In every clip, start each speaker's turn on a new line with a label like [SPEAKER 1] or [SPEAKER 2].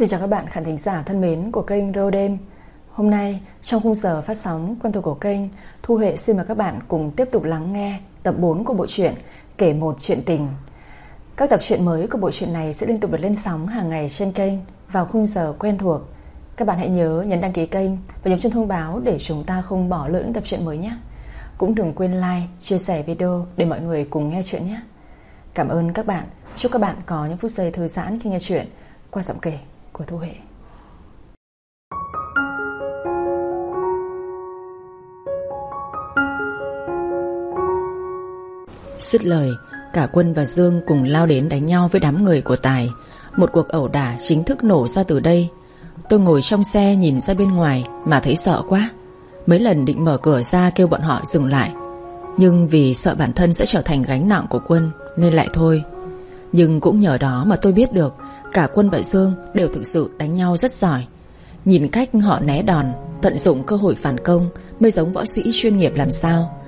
[SPEAKER 1] Xin chào các bạn khán thính giả thân mến của kênh Rô Đêm. Hôm nay trong khung giờ phát sóng quen thuộc của kênh Thu Huệ xin mời các bạn cùng tiếp tục lắng nghe tập 4 của bộ truyện Kể một chuyện tình. Các tập truyện mới của bộ truyện này sẽ liên tục được lên sóng hàng ngày trên kênh vào khung giờ quen thuộc. Các bạn hãy nhớ nhấn đăng ký kênh và nhấn chuông thông báo để chúng ta không bỏ lỡ những tập truyện mới nhé. Cũng đừng quên like, chia sẻ video để mọi người cùng nghe chuyện nhé. Cảm ơn các bạn. Chúc các bạn có những phút giây thư giãn khi nghe chuyện. Qua giọng kể của Thu Huệ. Dứt lời, cả Quân và Dương cùng lao đến đánh nhau với đám người của Tài. Một cuộc ẩu đả chính thức nổ ra từ đây. Tôi ngồi trong xe nhìn ra bên ngoài mà thấy sợ quá. Mấy lần định mở cửa ra kêu bọn họ dừng lại. Nhưng vì sợ bản thân sẽ trở thành gánh nặng của Quân nên lại thôi. Nhưng cũng nhờ đó mà tôi biết được Cả Quân và Dương đều thực sự đánh nhau rất giỏi. Nhìn cách họ né đòn, Tận dụng cơ hội phản công Mới giống võ sĩ chuyên nghiệp làm sao.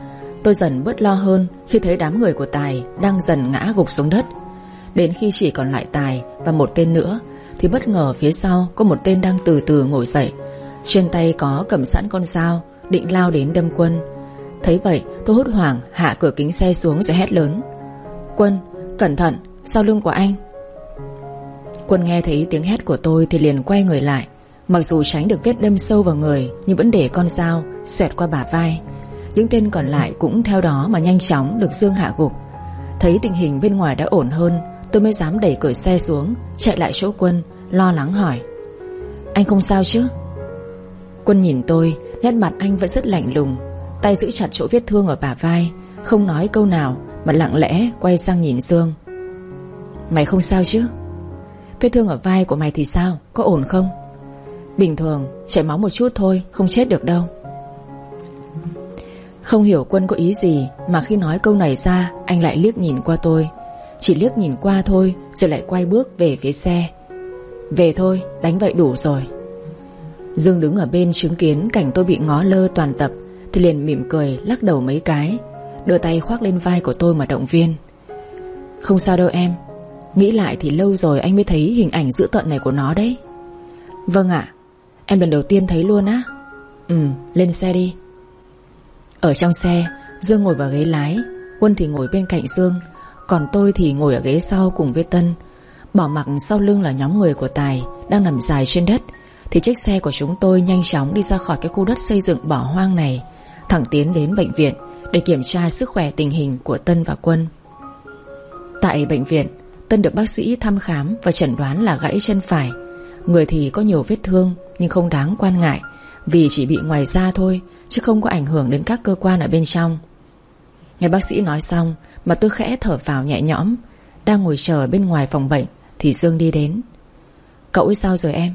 [SPEAKER 1] Tôi dần bớt lo hơn Khi thấy đám người của Tài Đang dần ngã gục xuống đất. Đến khi chỉ còn lại Tài và một tên nữa, Thì bất ngờ phía sau có một tên đang từ từ ngồi dậy. Trên tay có cầm sẵn con dao, Định lao đến đâm quân. Thấy vậy, tôi hốt hoảng, hạ cửa kính xe xuống rồi hét lớn. Quân, cẩn thận, sau lưng của anh. Quân nghe thấy tiếng hét của tôi Thì liền quay người lại. Mặc dù tránh được vết đâm sâu vào người, Nhưng vẫn để con dao xoẹt qua bả vai. Những tên còn lại cũng theo đó Mà nhanh chóng được Dương hạ gục. Thấy tình hình bên ngoài đã ổn hơn, Tôi mới dám đẩy cửa xe xuống, Chạy lại chỗ Quân, lo lắng hỏi. Anh không sao chứ? Quân nhìn tôi, Nét mặt anh vẫn rất lạnh lùng, Tay giữ chặt chỗ vết thương ở bả vai, Không nói câu nào Mà lặng lẽ quay sang nhìn Dương. Mày không sao chứ? Vết thương ở vai của mày thì sao? Có ổn không? Bình thường, chảy máu một chút thôi, Không chết được đâu. Không hiểu quân có ý gì Mà khi nói câu này ra, Anh lại liếc nhìn qua tôi. Chỉ liếc nhìn qua thôi, Rồi lại quay bước về phía xe. Về thôi, đánh vậy đủ rồi. Dương đứng ở bên chứng kiến Cảnh tôi bị ngó lơ toàn tập, Thì liền mỉm cười, lắc đầu mấy cái, Đưa tay khoác lên vai của tôi mà động viên. Không sao đâu em Nghĩ lại thì lâu rồi anh mới thấy hình ảnh dữ tợn này của nó đấy. Vâng ạ, Em lần đầu tiên thấy luôn á. Ừ lên xe đi. Ở trong xe, Dương ngồi vào ghế lái, Quân thì ngồi bên cạnh Dương, Còn tôi thì ngồi ở ghế sau cùng với Tân. Bỏ mặc sau lưng là nhóm người của Tài Đang nằm dài trên đất, Thì chiếc xe của chúng tôi nhanh chóng đi ra khỏi cái khu đất xây dựng bỏ hoang này, Thẳng tiến đến bệnh viện Để kiểm tra sức khỏe tình hình của Tân và Quân. Tại bệnh viện Tân được bác sĩ thăm khám và chẩn đoán là gãy chân phải. Người thì có nhiều vết thương, Nhưng không đáng quan ngại, Vì chỉ bị ngoài da thôi, Chứ không có ảnh hưởng đến các cơ quan ở bên trong. Nghe bác sĩ nói xong, Mà tôi khẽ thở vào nhẹ nhõm. Đang ngồi chờ bên ngoài phòng bệnh, Thì Dương đi đến. Cậu ấy sao rồi em?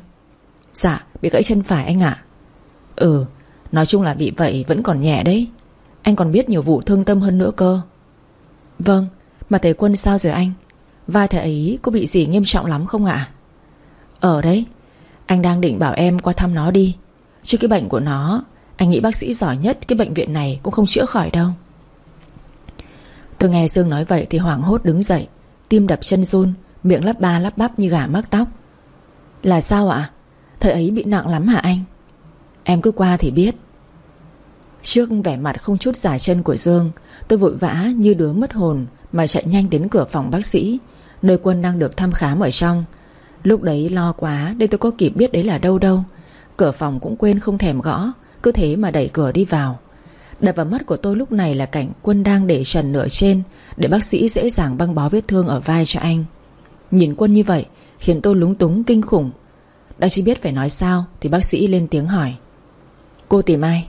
[SPEAKER 1] Dạ bị gãy chân phải anh ạ. Ừ Nói chung là bị vậy vẫn còn nhẹ đấy. Anh còn biết nhiều vụ thương tâm hơn nữa cơ. Vâng Mà thầy Quân sao rồi anh? Vai thầy ấy có bị gì nghiêm trọng lắm không ạ? Ở đấy Anh đang định bảo em qua thăm nó đi. Chứ cái bệnh của nó, Anh nghĩ bác sĩ giỏi nhất cái bệnh viện này Cũng không chữa khỏi đâu. Tôi nghe Dương nói vậy thì hoảng hốt đứng dậy, Tim đập chân run, Miệng lắp ba lắp bắp như gà mắc tóc. Là sao ạ? Thầy ấy bị nặng lắm hả anh? Em cứ qua thì biết. Trước vẻ mặt không chút giải chân của Dương, Tôi vội vã như đứa mất hồn Mà chạy nhanh đến cửa phòng bác sĩ. Nơi quân đang được thăm khám ở trong. Lúc đấy lo quá Nên tôi có kịp biết đấy là đâu đâu. Cửa phòng cũng quên không thèm gõ, Cứ thế mà đẩy cửa đi vào. Đập vào mắt của tôi lúc này là cảnh quân đang để trần nửa trên, Để bác sĩ dễ dàng băng bó vết thương ở vai cho anh. Nhìn quân như vậy, Khiến tôi lúng túng, kinh khủng. Đã chỉ biết phải nói sao, Thì bác sĩ lên tiếng hỏi. Cô tìm ai?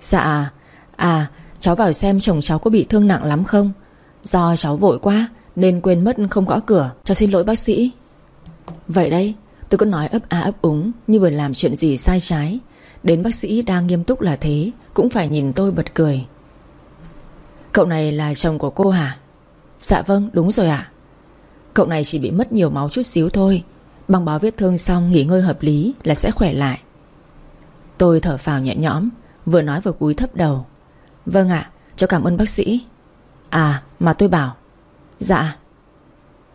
[SPEAKER 1] Dạ À, à cháu vào xem chồng cháu có bị thương nặng lắm không? Do cháu vội quá nên quên mất không gõ cửa. Cho xin lỗi bác sĩ. Vậy đấy tôi cứ nói ấp a ấp úng Như vừa làm chuyện gì sai trái. Đến bác sĩ đang nghiêm túc là thế, Cũng phải nhìn tôi bật cười. Cậu này là chồng của cô hả? Dạ vâng đúng rồi ạ. Cậu này chỉ bị mất nhiều máu chút xíu thôi. Băng bó vết thương xong nghỉ ngơi hợp lý Là sẽ khỏe lại. Tôi thở phào nhẹ nhõm, Vừa nói vừa cúi thấp đầu. Vâng ạ cho cảm ơn bác sĩ. À mà tôi bảo Dạ.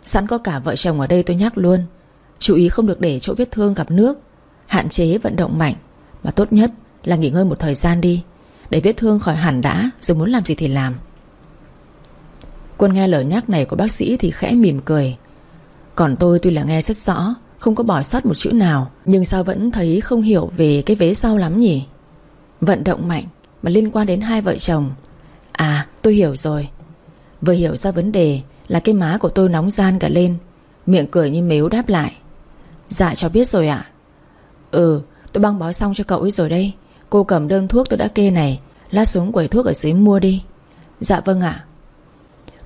[SPEAKER 1] Sẵn có cả vợ chồng ở đây tôi nhắc luôn. Chú ý không được để chỗ vết thương gặp nước. Hạn chế vận động mạnh. Mà tốt nhất là nghỉ ngơi một thời gian đi. Để vết thương khỏi hẳn đã, Rồi muốn làm gì thì làm. Quân nghe lời nhắc này của bác sĩ thì khẽ mỉm cười. Còn tôi tuy là nghe rất rõ, Không có bỏ sót một chữ nào, Nhưng sao vẫn thấy không hiểu về cái vế sau lắm nhỉ? Vận động mạnh Mà liên quan đến hai vợ chồng. À tôi hiểu rồi. Vừa hiểu ra vấn đề là cái má của tôi nóng gian cả lên. Miệng cười như mếu đáp lại. Dạ cháu biết rồi ạ. Ừ tôi băng bó xong cho cậu ấy rồi đây. Cô cầm đơn thuốc tôi đã kê này, Lát xuống quầy thuốc ở dưới mua đi. Dạ vâng ạ.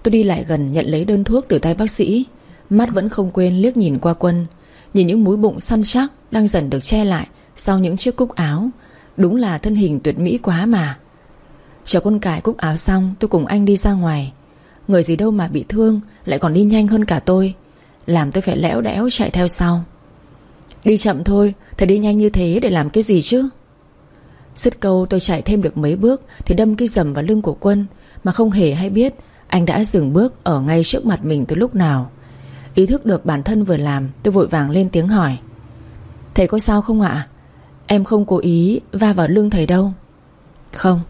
[SPEAKER 1] Tôi đi lại gần nhận lấy đơn thuốc từ tay bác sĩ. Mắt vẫn không quên liếc nhìn qua quân. Nhìn những múi bụng săn chắc Đang dần được che lại Sau những chiếc cúc áo. Đúng là thân hình tuyệt mỹ quá mà. Chờ con cải cúc áo xong, Tôi cùng anh đi ra ngoài. Người gì đâu mà bị thương, Lại còn đi nhanh hơn cả tôi. Làm tôi phải lẽo đẽo chạy theo sau. Đi chậm thôi Thầy đi nhanh như thế để làm cái gì chứ? Dứt câu, tôi chạy thêm được mấy bước Thì đâm cái dầm vào lưng của quân, Mà không hề hay biết Anh đã dừng bước ở ngay trước mặt mình từ lúc nào. Ý thức được bản thân vừa làm, Tôi vội vàng lên tiếng hỏi. Thầy có sao không ạ? Em không cố ý va vào lưng thầy đâu. Không.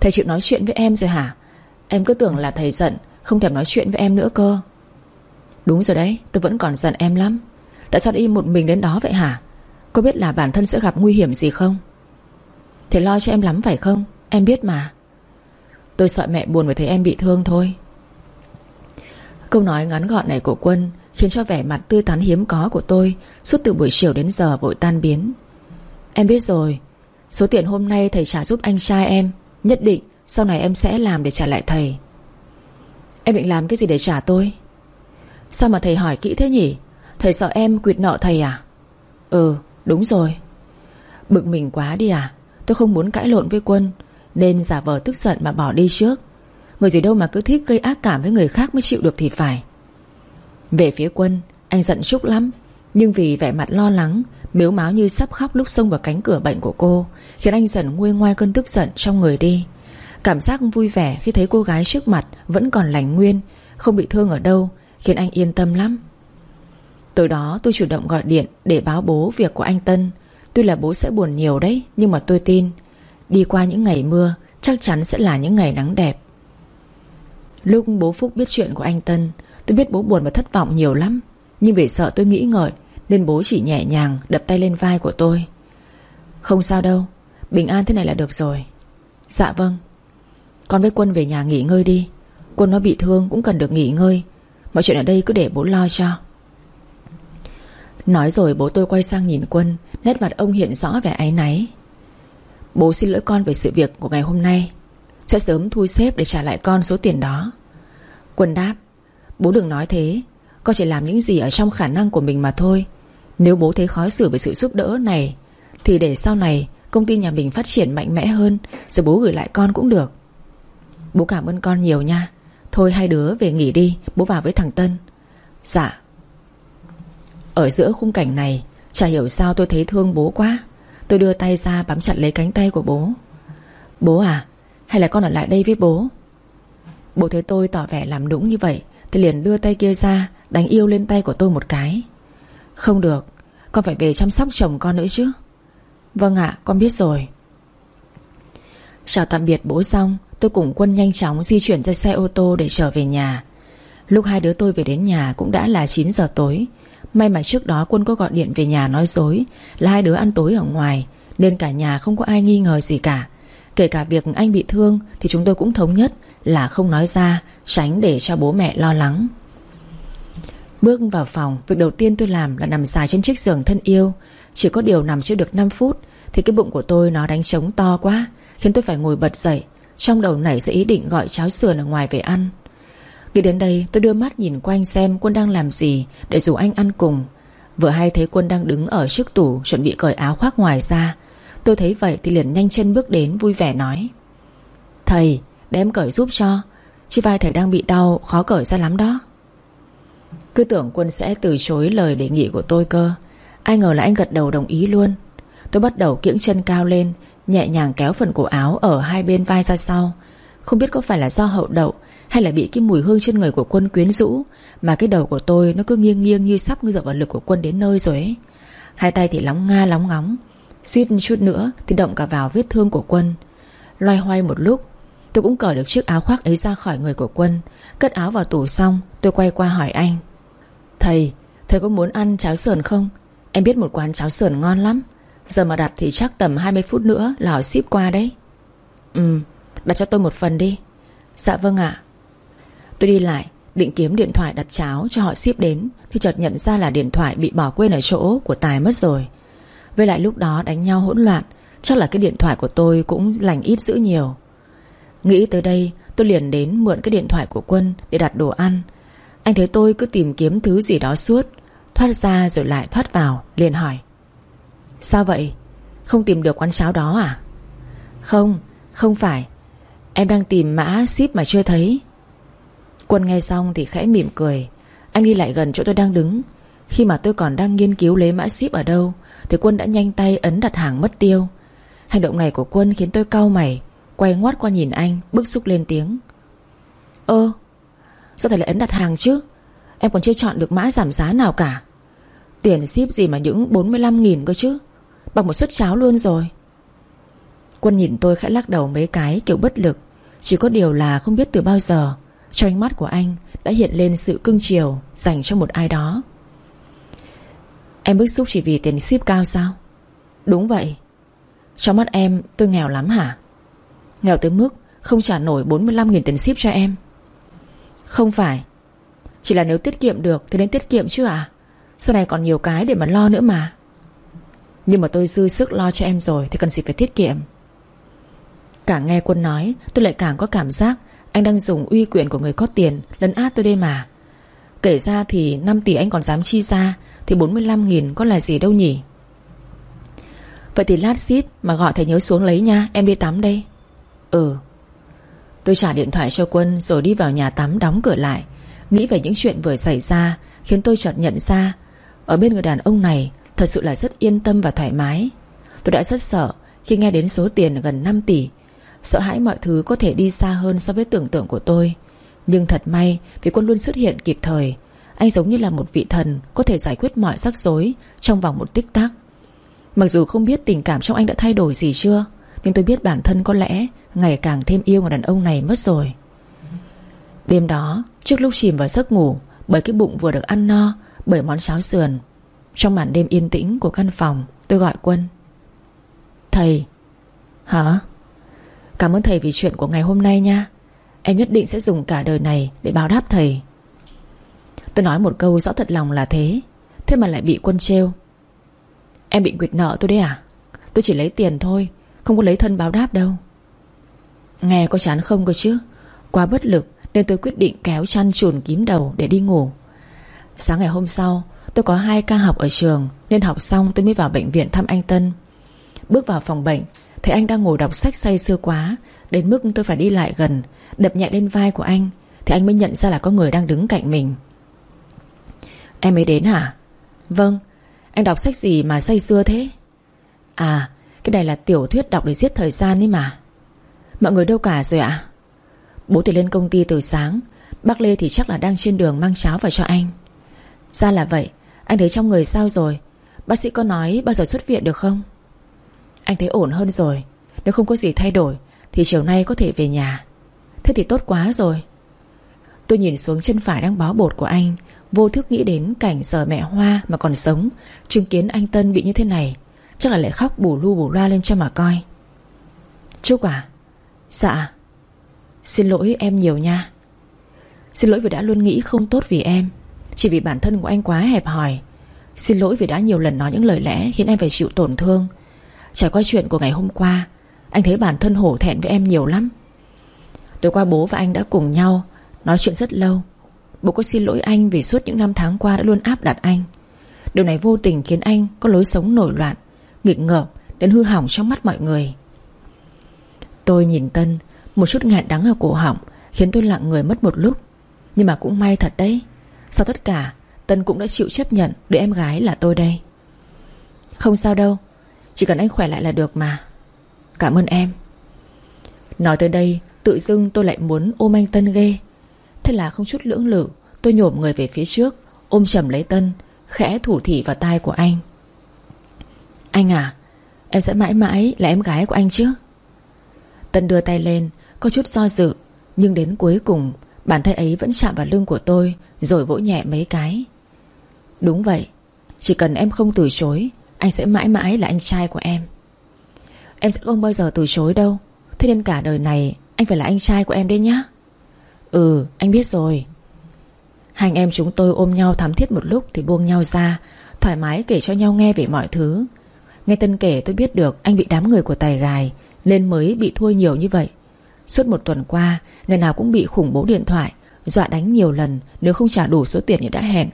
[SPEAKER 1] Thầy chịu nói chuyện với em rồi hả? Em cứ tưởng là thầy giận, Không thèm nói chuyện với em nữa cơ. Đúng rồi đấy, tôi vẫn còn giận em lắm. Tại sao đi một mình đến đó vậy hả? Có biết là bản thân sẽ gặp nguy hiểm gì không? Thầy lo cho em lắm phải không? Em biết mà. Tôi sợ mẹ buồn vì thấy em bị thương thôi. Câu nói ngắn gọn này của Quân Khiến cho vẻ mặt tươi tắn hiếm có của tôi Suốt từ buổi chiều đến giờ vội tan biến. Em biết rồi, Số tiền hôm nay thầy trả giúp anh trai em, Nhất định sau này em sẽ làm để trả lại thầy. Em định làm cái gì để trả tôi? Sao mà thầy hỏi kỹ thế nhỉ? Thầy sợ em quyệt nợ thầy à? Ừ đúng rồi. Bực mình quá đi à? Tôi không muốn cãi lộn với quân, Nên giả vờ tức giận mà bỏ đi trước. Người gì đâu mà cứ thích gây ác cảm với người khác mới chịu được thì phải. Về phía quân, Anh giận Trúc lắm. Nhưng vì vẻ mặt lo lắng Miếu máu như sắp khóc lúc xông vào cánh cửa bệnh của cô, Khiến anh dần nguôi ngoai cơn tức giận trong người đi. Cảm giác vui vẻ khi thấy cô gái trước mặt Vẫn còn lành nguyên, Không bị thương ở đâu, Khiến anh yên tâm lắm. Tối đó tôi chủ động gọi điện Để báo bố việc của anh Tân. Tuy là bố sẽ buồn nhiều đấy, Nhưng mà tôi tin, Đi qua những ngày mưa, Chắc chắn sẽ là những ngày nắng đẹp. Lúc bố Phúc biết chuyện của anh Tân, Tôi biết bố buồn và thất vọng nhiều lắm. Nhưng vì sợ tôi nghĩ ngợi, Nên bố chỉ nhẹ nhàng đập tay lên vai của tôi. Không sao đâu, Bình an thế này là được rồi. Dạ vâng. Con với Quân về nhà nghỉ ngơi đi. Quân nó bị thương cũng cần được nghỉ ngơi. Mọi chuyện ở đây cứ để bố lo cho. Nói rồi bố tôi quay sang nhìn Quân, Nét mặt ông hiện rõ vẻ áy náy. Bố xin lỗi con về sự việc của ngày hôm nay. Sẽ sớm thu xếp để trả lại con số tiền đó. Quân đáp, Bố đừng nói thế. Con chỉ làm những gì ở trong khả năng của mình mà thôi. Nếu bố thấy khó xử về sự giúp đỡ này, Thì để sau này Công ty nhà mình phát triển mạnh mẽ hơn, Rồi bố gửi lại con cũng được. Bố cảm ơn con nhiều nha. Thôi hai đứa về nghỉ đi, Bố vào với thằng Tân. Dạ. Ở giữa khung cảnh này, Chả hiểu sao tôi thấy thương bố quá. Tôi đưa tay ra bám chặt lấy cánh tay của bố. Bố à Hay là con ở lại đây với bố? Bố thấy tôi tỏ vẻ làm đúng như vậy, Thì liền đưa tay kia ra, Đánh yêu lên tay của tôi một cái. Không được, Con phải về chăm sóc chồng con nữa chứ. Vâng ạ, con biết rồi. Chào tạm biệt bố xong Tôi cùng quân nhanh chóng di chuyển ra xe ô tô để trở về nhà. Lúc hai đứa tôi về đến nhà cũng đã là 9 giờ tối. May mà trước đó quân có gọi điện về nhà nói dối, Là hai đứa ăn tối ở ngoài, Nên cả nhà không có ai nghi ngờ gì cả. Kể cả việc anh bị thương Thì chúng tôi cũng thống nhất là không nói ra, Tránh để cho bố mẹ lo lắng. Bước vào phòng, Việc đầu tiên tôi làm là nằm dài trên chiếc giường thân yêu. Chỉ có điều nằm chưa được 5 phút Thì cái bụng của tôi nó đánh trống to quá, Khiến tôi phải ngồi bật dậy. Trong đầu nảy ra ý định gọi cháo sườn ở ngoài về ăn. Khi đến đây, tôi đưa mắt nhìn quanh xem quân đang làm gì Để rủ anh ăn cùng. Vừa hay thấy quân đang đứng ở trước tủ, Chuẩn bị cởi áo khoác ngoài ra. Tôi thấy vậy thì liền nhanh chân bước đến, vui vẻ nói. Thầy để em cởi giúp cho. Chứ vai thầy đang bị đau, khó cởi ra lắm đó. Cứ tưởng quân sẽ từ chối lời đề nghị của tôi cơ. Ai ngờ là anh gật đầu đồng ý luôn. Tôi bắt đầu kiễng chân cao lên Nhẹ nhàng kéo phần cổ áo Ở hai bên vai ra sau. Không biết có phải là do hậu đậu Hay là bị cái mùi hương trên người của quân quyến rũ Mà cái đầu của tôi nó cứ nghiêng nghiêng Như sắp dựa vào lực của quân đến nơi rồi ấy. Hai tay thì lóng nga lóng ngóng Suýt chút nữa thì động cả vào vết thương của quân. Loay hoay một lúc Tôi cũng cởi được chiếc áo khoác ấy ra khỏi người của quân Cất áo vào tủ xong Tôi quay qua hỏi anh. Thầy, thầy có muốn ăn cháo sườn không? Em biết một quán cháo sườn ngon lắm. Giờ mà đặt thì chắc tầm 20 phút nữa là hỏi ship qua đấy. Ừ, đặt cho tôi một phần đi. Dạ vâng ạ. Tôi đi lại Định kiếm điện thoại đặt cháo cho họ ship đến Thì chợt nhận ra là điện thoại bị bỏ quên ở chỗ của Tài mất rồi. Với lại lúc đó đánh nhau hỗn loạn Chắc là cái điện thoại của tôi cũng lành ít giữ nhiều. Nghĩ tới đây Tôi liền đến mượn cái điện thoại của Quân Để đặt đồ ăn. Anh thấy tôi cứ tìm kiếm thứ gì đó suốt Thoát ra rồi lại thoát vào Liền hỏi Sao vậy? Không tìm được quán cháo đó à? Không Không phải. Em đang tìm mã ship mà chưa thấy. Quân nghe xong thì khẽ mỉm cười. Anh đi lại gần chỗ tôi đang đứng. Khi mà tôi còn đang nghiên cứu lấy mã ship ở đâu, Thì Quân đã nhanh tay ấn đặt hàng mất tiêu. Hành động này của Quân khiến tôi cau mày, Quay ngoắt qua nhìn anh, Bức xúc lên tiếng. Ơ, Sao thầy lại ấn đặt hàng chứ? Em còn chưa chọn được mã giảm giá nào cả. Tiền ship gì mà những 45.000 cơ chứ? Bằng một suất cháo luôn rồi. Quân nhìn tôi khẽ lắc đầu mấy cái kiểu bất lực. Chỉ có điều là không biết từ bao giờ, Trong ánh mắt của anh Đã hiện lên sự cưng chiều Dành cho một ai đó. Em bức xúc chỉ vì tiền ship cao sao? Đúng vậy. Trong mắt em, tôi nghèo lắm hả? Nghèo tới mức không trả nổi 45.000 tiền ship cho em. Không phải. Chỉ là nếu tiết kiệm được Thì nên tiết kiệm chứ à Sau này còn nhiều cái để mà lo nữa mà. Nhưng mà tôi dư sức lo cho em rồi, Thì cần gì phải tiết kiệm. Càng nghe quân nói, Tôi lại càng có cảm giác Anh đang dùng uy quyền của người có tiền Lấn át tôi đây mà. Kể ra thì 5 tỷ anh còn dám chi ra, Thì 45.000 có là gì đâu nhỉ? Vậy thì lát ship Mà gọi thầy nhớ xuống lấy nha, Em đi tắm đây. Ừ. Tôi trả điện thoại cho Quân Rồi đi vào nhà tắm đóng cửa lại. Nghĩ về những chuyện vừa xảy ra Khiến tôi chợt nhận ra, Ở bên người đàn ông này Thật sự là rất yên tâm và thoải mái. Tôi đã rất sợ Khi nghe đến số tiền gần 5 tỷ. Sợ hãi mọi thứ có thể đi xa hơn so với tưởng tượng của tôi. Nhưng thật may, Vì quân luôn xuất hiện kịp thời, Anh giống như là một vị thần Có thể giải quyết mọi rắc rối Trong vòng một tích tắc. Mặc dù không biết tình cảm trong anh đã thay đổi gì chưa, Nhưng tôi biết bản thân có lẽ Ngày càng thêm yêu người đàn ông này mất rồi. Đêm đó, Trước lúc chìm vào giấc ngủ, Bởi cái bụng vừa được ăn no, Bởi món cháo sườn trong màn đêm yên tĩnh của căn phòng, Tôi gọi Quân. Thầy. Hả? Cảm ơn thầy vì chuyện của ngày hôm nay nha. Em nhất định sẽ dùng cả đời này Để báo đáp thầy. Tôi nói một câu rõ thật lòng là thế Thế mà lại bị quân trêu. Em định quyệt nợ tôi đấy à? Tôi chỉ lấy tiền thôi, Không có lấy thân báo đáp đâu. Nghe có chán không cơ chứ? Quá bất lực nên tôi quyết định kéo chăn chuồn kín đầu để đi ngủ. Sáng ngày hôm sau Tôi có hai ca học ở trường, Nên học xong tôi mới vào bệnh viện thăm anh Tân. Bước vào phòng bệnh, Thấy anh đang ngồi đọc sách say sưa quá, Đến mức tôi phải đi lại gần, Đập nhẹ lên vai của anh, Thì anh mới nhận ra là có người đang đứng cạnh mình. Em mới đến hả? Vâng Anh đọc sách gì mà say sưa thế? À cái này là tiểu thuyết đọc để giết thời gian ấy mà. Mọi người đâu cả rồi ạ? Bố thì lên công ty từ sáng, Bác Lê thì chắc là đang trên đường mang cháo vào cho anh. Ra là vậy anh thấy trong người sao rồi? Bác sĩ có nói bao giờ xuất viện được không? Anh thấy ổn hơn rồi. Nếu không có gì thay đổi, Thì chiều nay có thể về nhà. Thế thì tốt quá rồi. Tôi nhìn xuống chân phải đang bó bột của anh, Vô thức nghĩ đến cảnh giờ mẹ Hoa mà còn sống, Chứng kiến anh Tân bị như thế này, Chắc là lại khóc bù lu bù loa lên cho mà coi. Trúc à? Dạ. Xin lỗi em nhiều nha. Xin lỗi vì đã luôn nghĩ không tốt vì em. Chỉ vì bản thân của anh quá hẹp hòi. Xin lỗi vì đã nhiều lần nói những lời lẽ Khiến em phải chịu tổn thương. Trải qua chuyện của ngày hôm qua, Anh thấy bản thân hổ thẹn với em nhiều lắm. Tối qua bố và anh đã cùng nhau Nói chuyện rất lâu. Bố có xin lỗi anh vì suốt những năm tháng qua đã luôn áp đặt anh. Điều này vô tình khiến anh có lối sống nổi loạn, Nghịch ngợp đến hư hỏng trong mắt mọi người. Tôi nhìn Tân, Một chút ngạn đắng ở cổ họng Khiến tôi lặng người mất một lúc. Nhưng mà cũng may thật đấy. Sau tất cả, Tân cũng đã chịu chấp nhận Đứa em gái là tôi đây. Không sao đâu, Chỉ cần anh khỏe lại là được mà. Cảm ơn em. Nói tới đây, Tự dưng tôi lại muốn ôm anh Tân ghê. Thế là không chút lưỡng lự, Tôi nhổm người về phía trước, Ôm chầm lấy Tân, Khẽ thủ thỉ vào tai của anh. Anh à Em sẽ mãi mãi là em gái của anh chứ? Tân đưa tay lên, Có chút do dự, Nhưng đến cuối cùng Bàn tay ấy vẫn chạm vào lưng của tôi, Rồi vỗ nhẹ mấy cái. Đúng vậy, Chỉ cần em không từ chối, Anh sẽ mãi mãi là anh trai của em. Em sẽ không bao giờ từ chối đâu, Thế nên cả đời này Anh phải là anh trai của em đấy nhá. Ừ anh biết rồi. Hai anh em chúng tôi ôm nhau thắm thiết một lúc Thì buông nhau ra, Thoải mái kể cho nhau nghe về mọi thứ. Nghe Tân kể tôi biết được anh bị đám người của Tài gài Nên mới bị thua nhiều như vậy. Suốt một tuần qua, Ngày nào cũng bị khủng bố điện thoại, Dọa đánh nhiều lần nếu không trả đủ số tiền như đã hẹn.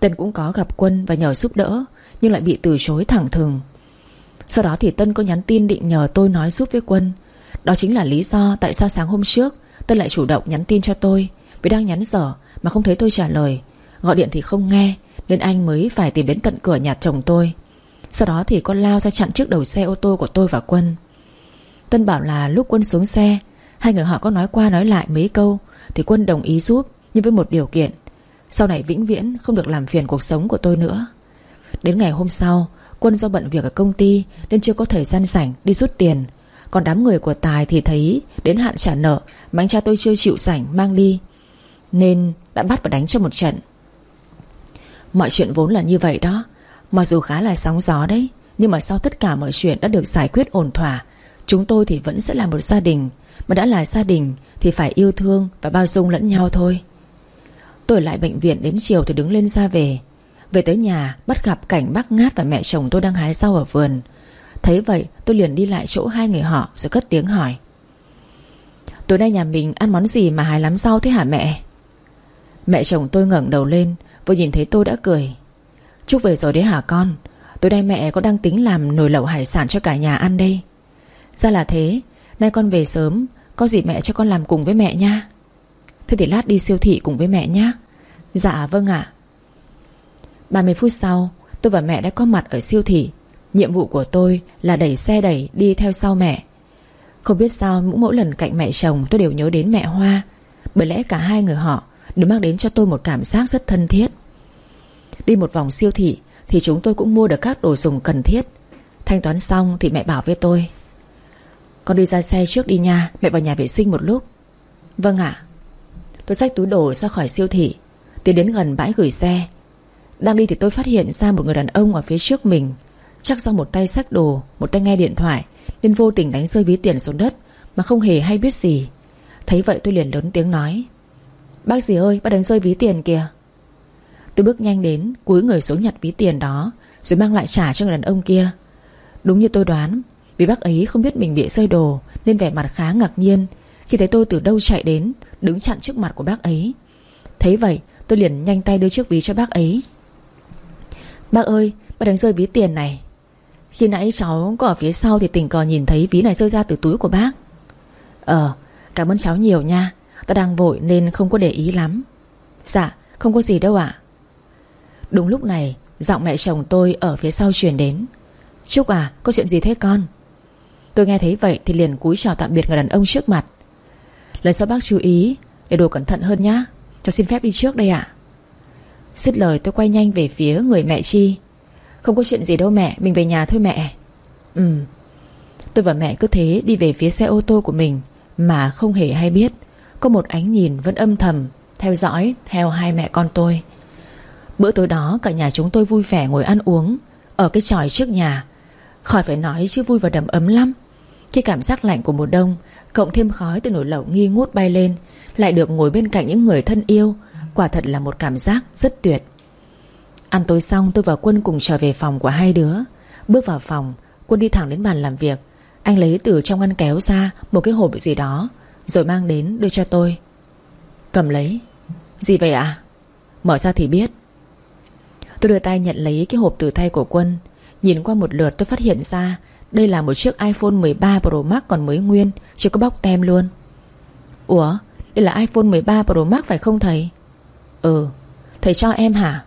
[SPEAKER 1] Tân cũng có gặp Quân và nhờ giúp đỡ, Nhưng lại bị từ chối thẳng thừng. Sau đó thì Tân có nhắn tin định nhờ tôi nói giúp với Quân. Đó chính là lý do tại sao sáng hôm trước, Tân lại chủ động nhắn tin cho tôi, Vì đang nhắn dở mà không thấy tôi trả lời. Gọi điện thì không nghe, Nên anh mới phải tìm đến tận cửa nhà chồng tôi. Sau đó thì con lao ra chặn trước đầu xe ô tô của tôi và Quân. Tân bảo là lúc Quân xuống xe, Hai người họ có nói qua nói lại mấy câu, Thì Quân đồng ý giúp, Nhưng với một điều kiện. Sau này vĩnh viễn không được làm phiền cuộc sống của tôi nữa. Đến ngày hôm sau, Quân do bận việc ở công ty Nên chưa có thời gian rảnh đi rút tiền. Còn đám người của Tài thì thấy Đến hạn trả nợ, Mà anh cha tôi chưa chịu rảnh mang đi, Nên đã bắt và đánh cho một trận. Mọi chuyện vốn là như vậy đó. Mặc dù khá là sóng gió đấy, Nhưng mà sau tất cả mọi chuyện đã được giải quyết ổn thỏa Chúng tôi thì vẫn sẽ là một gia đình. Mà đã là gia đình Thì phải yêu thương và bao dung lẫn nhau thôi. Tôi lại bệnh viện đến chiều thì đứng lên ra về. Về tới nhà, bắt gặp cảnh bác Ngát và mẹ chồng tôi đang hái rau ở vườn. Thấy vậy, tôi liền đi lại chỗ hai người họ Rồi cất tiếng hỏi. Tối nay nhà mình ăn món gì mà hái lắm rau thế hả mẹ? Mẹ chồng tôi ngẩng đầu lên, Vừa nhìn thấy tôi đã cười. Chúc về rồi đấy hả con? Tối nay mẹ có đang tính làm nồi lẩu hải sản cho cả nhà ăn đây. Ra là thế, Nay con về sớm, Có gì mẹ cho con làm cùng với mẹ nha. Thế thì lát đi siêu thị cùng với mẹ nhé Dạ vâng ạ. À. 30 phút sau, Tôi và mẹ đã có mặt ở siêu thị. Nhiệm vụ của tôi là đẩy xe đẩy đi theo sau mẹ. Không biết sao mỗi lần cạnh mẹ chồng tôi đều nhớ đến mẹ Hoa. Bởi lẽ cả hai người họ Đều mang đến cho tôi một cảm giác rất thân thiết. Đi một vòng siêu thị Thì chúng tôi cũng mua được các đồ dùng cần thiết. Thanh toán xong thì mẹ bảo với tôi. Con đi ra xe trước đi nha, Mẹ vào nhà vệ sinh một lúc. Vâng ạ. Tôi xách túi đồ ra khỏi siêu thị, Tiến đến gần bãi gửi xe. Đang đi thì tôi phát hiện ra một người đàn ông ở phía trước mình. Chắc do một tay xách đồ, Một tay nghe điện thoại, Nên vô tình đánh rơi ví tiền xuống đất, Mà không hề hay biết gì. Thấy vậy tôi liền lớn tiếng nói, Bác gì ơi, bác đánh rơi ví tiền kìa. Tôi bước nhanh đến, Cúi người xuống nhặt ví tiền đó, Rồi mang lại trả cho người đàn ông kia. Đúng như tôi đoán vì bác ấy không biết mình bị rơi đồ, Nên vẻ mặt khá ngạc nhiên Khi thấy tôi từ đâu chạy đến, Đứng chặn trước mặt của bác ấy. Thấy vậy, tôi liền nhanh tay đưa chiếc ví cho bác ấy. Bác ơi, Bác đánh rơi ví tiền này. Khi nãy cháu có ở phía sau Thì tình cờ nhìn thấy ví này rơi ra từ túi của bác. Ờ Cảm ơn cháu nhiều nha, Ta đang vội nên không có để ý lắm. Dạ không có gì đâu ạ. Đúng lúc này, Giọng mẹ chồng tôi ở phía sau truyền đến. Trúc à có chuyện gì thế con? Tôi nghe thấy vậy thì liền cúi chào tạm biệt người đàn ông trước mặt. Lần sau bác chú ý, Để đồ cẩn thận hơn nhá. Cho xin phép đi trước đây ạ. Xích lời tôi quay nhanh về phía người mẹ Chi. Không có chuyện gì đâu mẹ, Mình về nhà thôi mẹ. Ừ. Tôi và mẹ cứ thế đi về phía xe ô tô của mình, Mà không hề hay biết. Có một ánh nhìn vẫn âm thầm, Theo dõi, theo hai mẹ con tôi. Bữa tối đó, cả nhà chúng tôi vui vẻ ngồi ăn uống, Ở cái tròi trước nhà. Khỏi phải nói chứ vui và đầm ấm lắm. Cái cảm giác lạnh của mùa đông, Cộng thêm khói từ nồi lẩu nghi ngút bay lên, Lại được ngồi bên cạnh những người thân yêu, Quả thật là một cảm giác rất tuyệt. Ăn tối xong, tôi và Quân cùng trở về phòng của hai đứa. Bước vào phòng, Quân đi thẳng đến bàn làm việc. Anh lấy từ trong ngăn kéo ra Một cái hộp gì đó, rồi mang đến đưa cho tôi. Cầm lấy. Gì vậy ạ? Mở ra thì biết. Tôi đưa tay nhận lấy cái hộp từ tay của Quân. Nhìn qua một lượt, tôi phát hiện ra đây là một chiếc iPhone 13 Pro Max còn mới nguyên, Chưa có bóc tem luôn. Ủa, Đây là iPhone 13 Pro Max phải không thầy? Ừ Thầy cho em hả?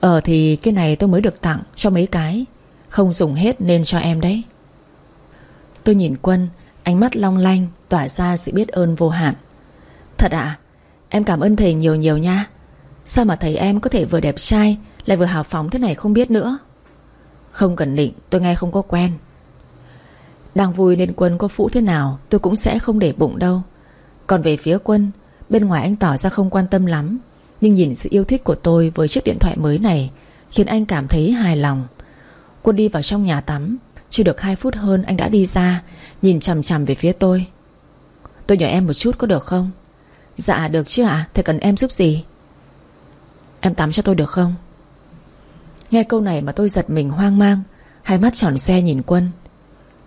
[SPEAKER 1] Ờ thì cái này tôi mới được tặng cho mấy cái. Không dùng hết nên cho em đấy. Tôi nhìn Quân, Ánh mắt long lanh, Tỏa ra sự biết ơn vô hạn. Thật ạ, Em cảm ơn thầy nhiều nhiều nha. Sao mà thầy em có thể vừa đẹp trai, Lại vừa hào phóng thế này không biết nữa? Không cần định, tôi nghe không có quen. Đang vui nên quân có phụ thế nào, Tôi cũng sẽ không để bụng đâu. Còn về phía quân, Bên ngoài anh tỏ ra không quan tâm lắm. Nhưng nhìn sự yêu thích của tôi với chiếc điện thoại mới này, Khiến anh cảm thấy hài lòng. Quân đi vào trong nhà tắm, Chưa được 2 phút hơn anh đã đi ra, Nhìn chằm chằm về phía tôi. Tôi nhờ em một chút có được không? Dạ được chứ ạ à? Cần em giúp gì? Em tắm cho tôi được không? Nghe câu này mà tôi giật mình hoang mang, Hai mắt tròn xe nhìn quân.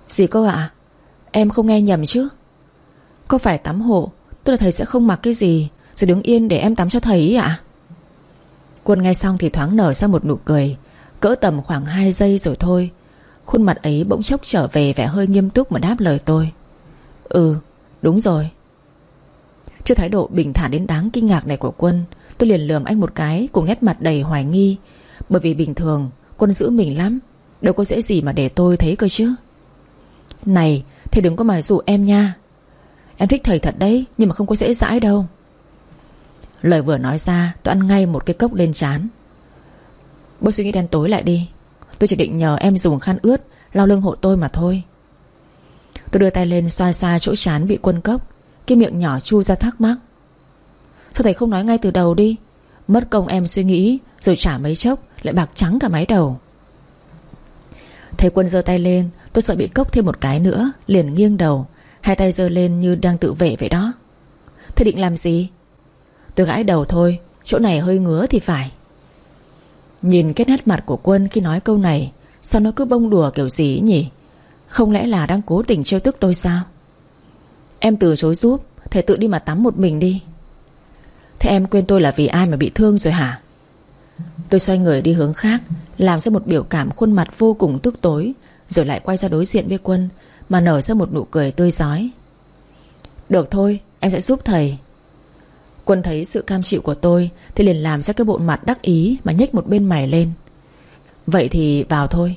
[SPEAKER 1] Gì cô ạ, Em không nghe nhầm chứ? Có phải tắm hộ tôi là thầy sẽ không mặc cái gì, Rồi đứng yên để em tắm cho thầy ý ạ? Quân nghe xong thì thoáng nở ra một nụ cười, Cỡ tầm khoảng 2 giây rồi thôi. Khuôn mặt ấy bỗng chốc trở về vẻ hơi nghiêm túc mà đáp lời tôi. Ừ đúng rồi. Trước thái độ bình thản đến đáng kinh ngạc này của Quân, Tôi liền lườm anh một cái Cùng nét mặt đầy hoài nghi. Bởi vì bình thường, Quân giữ mình lắm, Đâu có dễ gì mà để tôi thấy cơ chứ. Này Thầy đừng có mà dụ em nha. Em thích thầy thật đấy, Nhưng mà không có dễ dãi đâu. Lời vừa nói ra, tôi ăn ngay một cái cốc lên chán Bớt suy nghĩ đen tối lại đi. Tôi chỉ định nhờ em dùng khăn ướt, Lau lưng hộ tôi mà thôi. Tôi đưa tay lên xoa xoa chỗ chán bị quân cốc, Cái miệng nhỏ chu ra thắc mắc. Sao thầy không nói ngay từ đầu đi? Mất công em suy nghĩ, Rồi trả mấy chốc. Lại bạc trắng cả mái đầu. Thầy quân giơ tay lên, Tôi sợ bị cốc thêm một cái nữa, Liền nghiêng đầu, Hai tay giơ lên như đang tự vệ vậy đó. Thầy định làm gì? Tôi gãi đầu thôi, Chỗ này hơi ngứa thì phải. Nhìn cái nét mặt của quân khi nói câu này, Sao nó cứ bông đùa kiểu gì nhỉ? Không lẽ là đang cố tình trêu tức tôi sao? Em từ chối giúp, Thầy tự đi mà tắm một mình đi. Thế em quên tôi là vì ai mà bị thương rồi hả? Tôi xoay người đi hướng khác, Làm ra một biểu cảm khuôn mặt vô cùng tức tối, Rồi lại quay ra đối diện với quân, Mà nở ra một nụ cười tươi giói. Được thôi, Em sẽ giúp thầy. Quân thấy sự cam chịu của tôi, Thì liền làm ra cái bộ mặt đắc ý Mà nhếch một bên mày lên. Vậy thì vào thôi.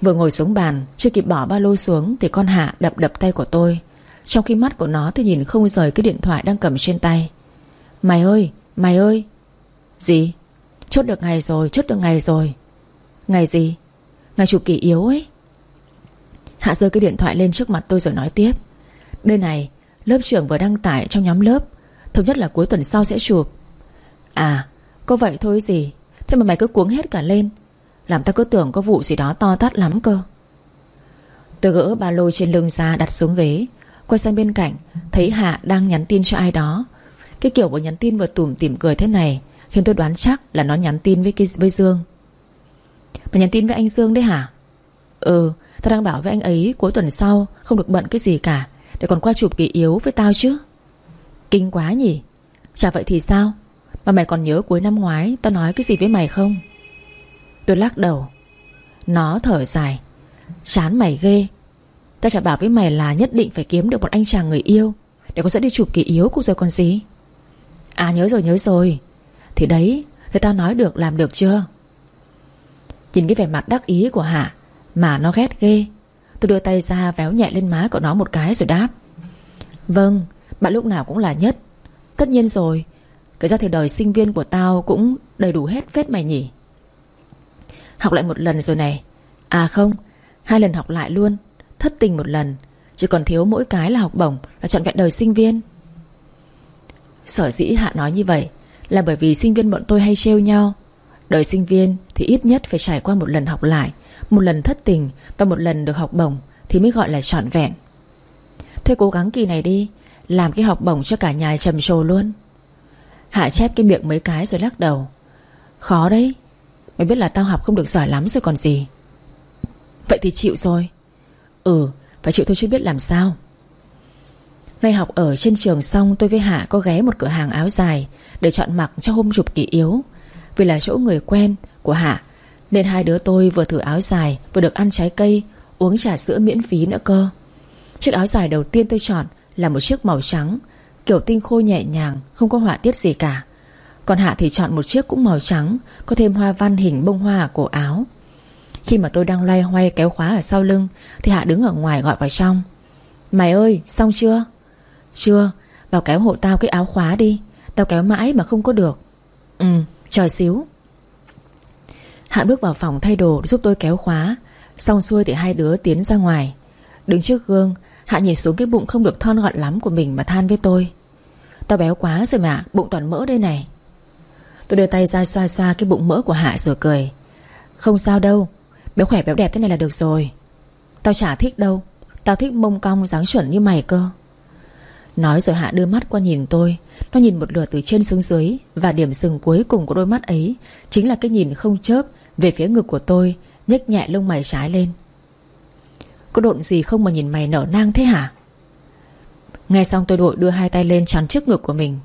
[SPEAKER 1] Vừa ngồi xuống bàn, Chưa kịp bỏ ba lô xuống, Thì con Hạ đập đập tay của tôi. Trong khi mắt của nó thì nhìn không rời cái điện thoại đang cầm trên tay. Mày ơi Mày ơi. Gì? Chốt được ngày rồi, Chốt được ngày rồi. Ngày gì? Ngày chụp kỷ yếu ấy. Hạ rơi cái điện thoại lên trước mặt tôi rồi nói tiếp. Đây này, Lớp trưởng vừa đăng tải trong nhóm lớp. Thống nhất là cuối tuần sau sẽ chụp. À có vậy thôi gì? Thế mà mày cứ cuống hết cả lên. Làm ta cứ tưởng có vụ gì đó to tát lắm cơ. Tôi gỡ ba lô trên lưng ra đặt xuống ghế. Quay sang bên cạnh, Thấy Hạ đang nhắn tin cho ai đó. Cái kiểu vừa nhắn tin vừa tủm tỉm cười thế này Khiến tôi đoán chắc là nó nhắn tin với, với Dương. Mà nhắn tin với anh Dương đấy hả? Ừ Tao đang bảo với anh ấy cuối tuần sau Không được bận cái gì cả Để còn qua chụp kỳ yếu với tao chứ. Kinh quá nhỉ? Chả vậy thì sao? Mà mày còn nhớ cuối năm ngoái Tao nói cái gì với mày không? Tôi lắc đầu. Nó thở dài. Chán mày ghê. Tao chả bảo với mày là nhất định phải kiếm được một anh chàng người yêu Để con dẫn đi chụp kỳ yếu cũng rồi còn gì. À nhớ rồi nhớ rồi. Thì đấy Thì tao nói được làm được chưa? Nhìn cái vẻ mặt đắc ý của Hạ, Mà nó ghét ghê. Tôi đưa tay ra véo nhẹ lên má của nó một cái rồi đáp. Vâng bạn lúc nào cũng là nhất. Tất nhiên rồi Cái ra thì đời sinh viên của tao cũng đầy đủ hết phết mày nhỉ? Học lại một lần rồi này. À không, Hai lần học lại luôn. Thất tình một lần, Chỉ còn thiếu mỗi cái là học bổng, Là chọn vẹn đời sinh viên. Sở dĩ Hạ nói như vậy là bởi vì sinh viên bọn tôi hay trêu nhau. Đời sinh viên thì ít nhất phải trải qua một lần học lại, Một lần thất tình Và một lần được học bổng Thì mới gọi là trọn vẹn. Thôi cố gắng kỳ này đi, làm cái học bổng cho cả nhà trầm trồ luôn. Hạ chép cái miệng mấy cái rồi lắc đầu. Khó đấy, Mày biết là tao học không được giỏi lắm rồi còn gì. Vậy thì chịu rồi. Ừ Phải chịu thôi chứ biết làm sao. Ngay học ở trên trường xong, Tôi với Hạ có ghé một cửa hàng áo dài Để chọn mặc cho hôm chụp kỷ yếu. Vì là chỗ người quen của Hạ, Nên hai đứa tôi vừa thử áo dài Vừa được ăn trái cây, Uống trà sữa miễn phí nữa cơ. Chiếc áo dài đầu tiên tôi chọn là một chiếc màu trắng, Kiểu tinh khôi nhẹ nhàng, Không có họa tiết gì cả. Còn Hạ thì chọn một chiếc cũng màu trắng, Có thêm hoa văn hình bông hoa ở cổ áo. Khi mà tôi đang loay hoay kéo khóa ở sau lưng, Thì Hạ đứng ở ngoài gọi vào trong. Mày ơi, xong chưa? Chưa Vào kéo hộ tao cái áo khóa đi. Tao kéo mãi mà không có được. Ừ chờ xíu. Hạ bước vào phòng thay đồ giúp tôi kéo khóa. Xong xuôi thì hai đứa tiến ra ngoài. Đứng trước gương Hạ nhìn xuống cái bụng không được thon gọn lắm của mình Mà than với tôi. Tao béo quá rồi mà bụng toàn mỡ đây này. Tôi đưa tay ra xoa xoa cái bụng mỡ của Hạ rồi cười. Không sao đâu Béo khỏe béo đẹp thế này là được rồi. Tao chả thích đâu Tao thích mông cong dáng chuẩn như mày cơ Nói rồi Hạ đưa mắt qua nhìn tôi. Nó nhìn một lượt từ trên xuống dưới, Và điểm dừng cuối cùng của đôi mắt ấy Chính là cái nhìn không chớp Về phía ngực của tôi, nhếch nhẹ lông mày trái lên. Có độn gì không mà nhìn mày nở nang thế hả? Nghe xong tôi đội đưa hai tay lên chắn trước ngực của mình.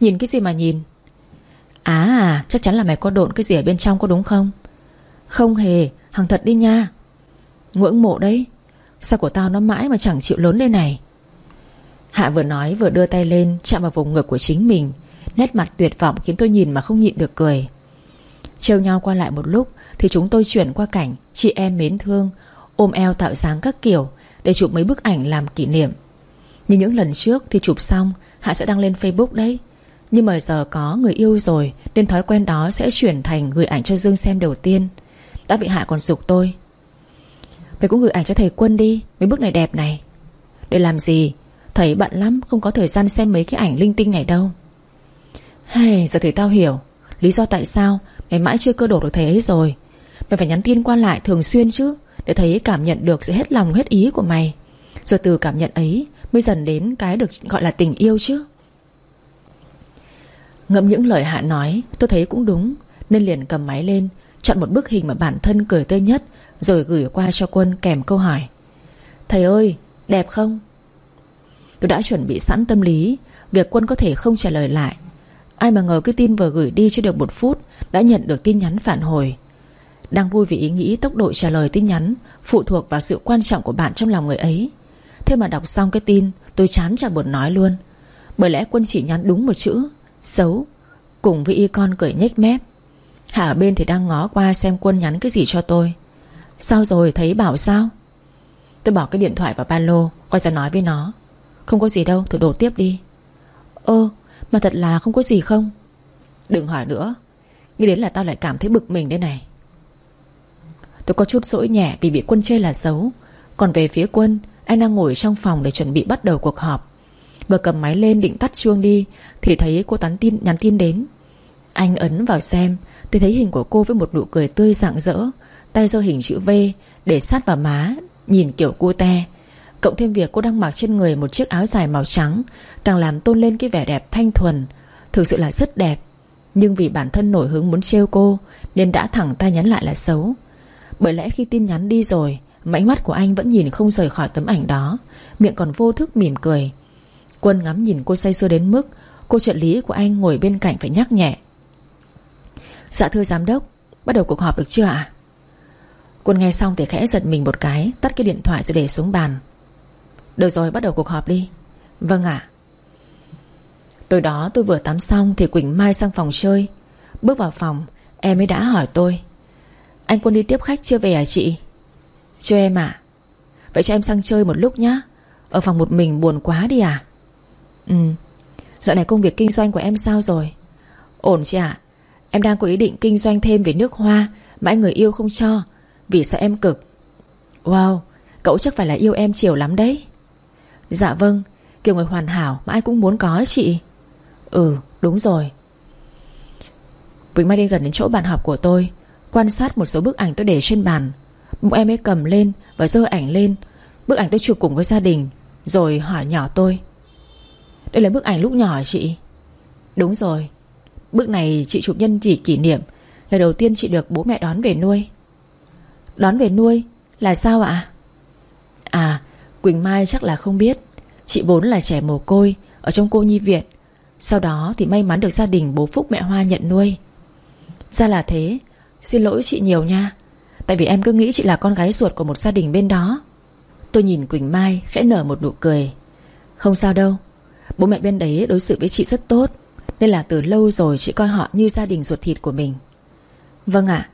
[SPEAKER 1] Nhìn cái gì mà nhìn? À à chắc chắn là mày có độn cái gì ở bên trong có đúng không? Không hề, Hằng thật đi nha. Ngưỡng mộ đấy. Sao của tao nó mãi mà chẳng chịu lớn lên này? Hạ vừa nói vừa đưa tay lên, Chạm vào vùng ngực của chính mình. Nét mặt tuyệt vọng khiến tôi nhìn mà không nhịn được cười. Trêu nhau qua lại một lúc, Thì chúng tôi chuyển qua cảnh Chị em mến thương, Ôm eo tạo dáng các kiểu, Để chụp mấy bức ảnh làm kỷ niệm. Như những lần trước thì chụp xong, Hạ sẽ đăng lên Facebook đấy. Nhưng mà giờ có người yêu rồi, Nên thói quen đó sẽ chuyển thành gửi ảnh cho Dương xem đầu tiên. Đã bị Hạ còn dục tôi. Mày cũng gửi ảnh cho thầy Quân đi, Mấy bức này đẹp này. Để làm gì? Thầy bận lắm không có thời gian xem mấy cái ảnh linh tinh này đâu. Hey, giờ thì tao hiểu. Lý do tại sao mày mãi chưa cơ đổ được thầy ấy rồi. Mày phải nhắn tin qua lại thường xuyên chứ Để thầy ấy cảm nhận được sự hết lòng hết ý của mày. Rồi từ cảm nhận ấy Mới dần đến cái được gọi là tình yêu chứ. Ngẫm những lời Hạ nói Tôi thấy cũng đúng. Nên liền cầm máy lên Chọn một bức hình mà bản thân cười tươi nhất Rồi gửi qua cho Quân kèm câu hỏi. Thầy ơi đẹp không? Tôi đã chuẩn bị sẵn tâm lý. Việc Quân có thể không trả lời lại. Ai mà ngờ cái tin vừa gửi đi chưa được một phút, Đã nhận được tin nhắn phản hồi. Đang vui vì ý nghĩ tốc độ trả lời tin nhắn Phụ thuộc vào sự quan trọng của bạn trong lòng người ấy. Thế mà đọc xong cái tin, Tôi chán chả buồn nói luôn. Bởi lẽ Quân chỉ nhắn đúng một chữ, Xấu. Cùng với y con cười nhếch mép. Hạ ở bên thì đang ngó qua xem Quân nhắn cái gì cho tôi. Sao rồi, thấy bảo sao? Tôi bỏ cái điện thoại vào ba lô, Quay ra nói với nó. Không có gì đâu thử đổ tiếp đi. Ơ mà thật là không có gì không? Đừng hỏi nữa. Nghĩ đến là tao lại cảm thấy bực mình đây này. Tôi có chút dỗi nhẹ Vì bị quân chê là xấu. Còn về phía quân Anh đang ngồi trong phòng để chuẩn bị bắt đầu cuộc họp. Vừa cầm máy lên định tắt chuông đi Thì thấy cô tắn tin nhắn tin đến. Anh ấn vào xem Tôi thấy hình của cô với một nụ cười tươi rạng rỡ Tay giơ hình chữ V Để sát vào má Nhìn kiểu cute Cộng thêm việc cô đang mặc trên người một chiếc áo dài màu trắng, Càng làm tôn lên cái vẻ đẹp thanh thuần, Thực sự là rất đẹp. Nhưng vì bản thân nổi hứng muốn trêu cô, Nên đã thẳng tay nhắn lại là xấu. Bởi lẽ khi tin nhắn đi rồi, Mãnh mắt của anh vẫn nhìn không rời khỏi tấm ảnh đó, Miệng còn vô thức mỉm cười. Quân ngắm nhìn cô say sưa đến mức, Cô trợ lý của anh ngồi bên cạnh phải nhắc nhẹ. Dạ thưa giám đốc, Bắt đầu cuộc họp được chưa ạ? Quân nghe xong thì khẽ giật mình một cái, Tắt cái điện thoại rồi để xuống bàn. Được rồi, bắt đầu cuộc họp đi. Vâng ạ. Tối đó tôi vừa tắm xong Thì Quỳnh Mai sang phòng chơi. Bước vào phòng, Em ấy đã hỏi tôi. Anh Quân đi tiếp khách chưa về à chị? Chưa em ạ. Vậy cho em sang chơi một lúc nhá. Ở phòng một mình buồn quá đi à Ừ. Dạo này công việc kinh doanh của em sao rồi? Ổn chị ạ. Em đang có ý định kinh doanh thêm về nước hoa Mà anh người yêu không cho. Vì sợ em cực. Wow, Cậu chắc phải là yêu em chiều lắm đấy. Dạ vâng Kiểu người hoàn hảo mà ai cũng muốn có chị. Ừ đúng rồi. Vĩnh Mai đi gần đến chỗ bàn học của tôi, Quan sát một số bức ảnh tôi để trên bàn. Bụng em ấy cầm lên Và dơ ảnh lên. Bức ảnh tôi chụp cùng với gia đình, Rồi hỏi nhỏ tôi. Đây là bức ảnh lúc nhỏ chị? Đúng rồi. Bức này chị chụp nhân chỉ kỷ niệm, Ngày đầu tiên chị được bố mẹ đón về nuôi. Đón về nuôi Là sao ạ? À Quỳnh Mai chắc là không biết. Chị vốn là trẻ mồ côi, Ở trong cô nhi viện. Sau đó thì may mắn được gia đình bố Phúc mẹ Hoa nhận nuôi. Ra là thế. Xin lỗi chị nhiều nha. Tại vì em cứ nghĩ chị là con gái ruột của một gia đình bên đó. Tôi nhìn Quỳnh Mai khẽ nở một nụ cười. Không sao đâu. Bố mẹ bên đấy đối xử với chị rất tốt, Nên là từ lâu rồi chị coi họ như gia đình ruột thịt của mình. Vâng ạ.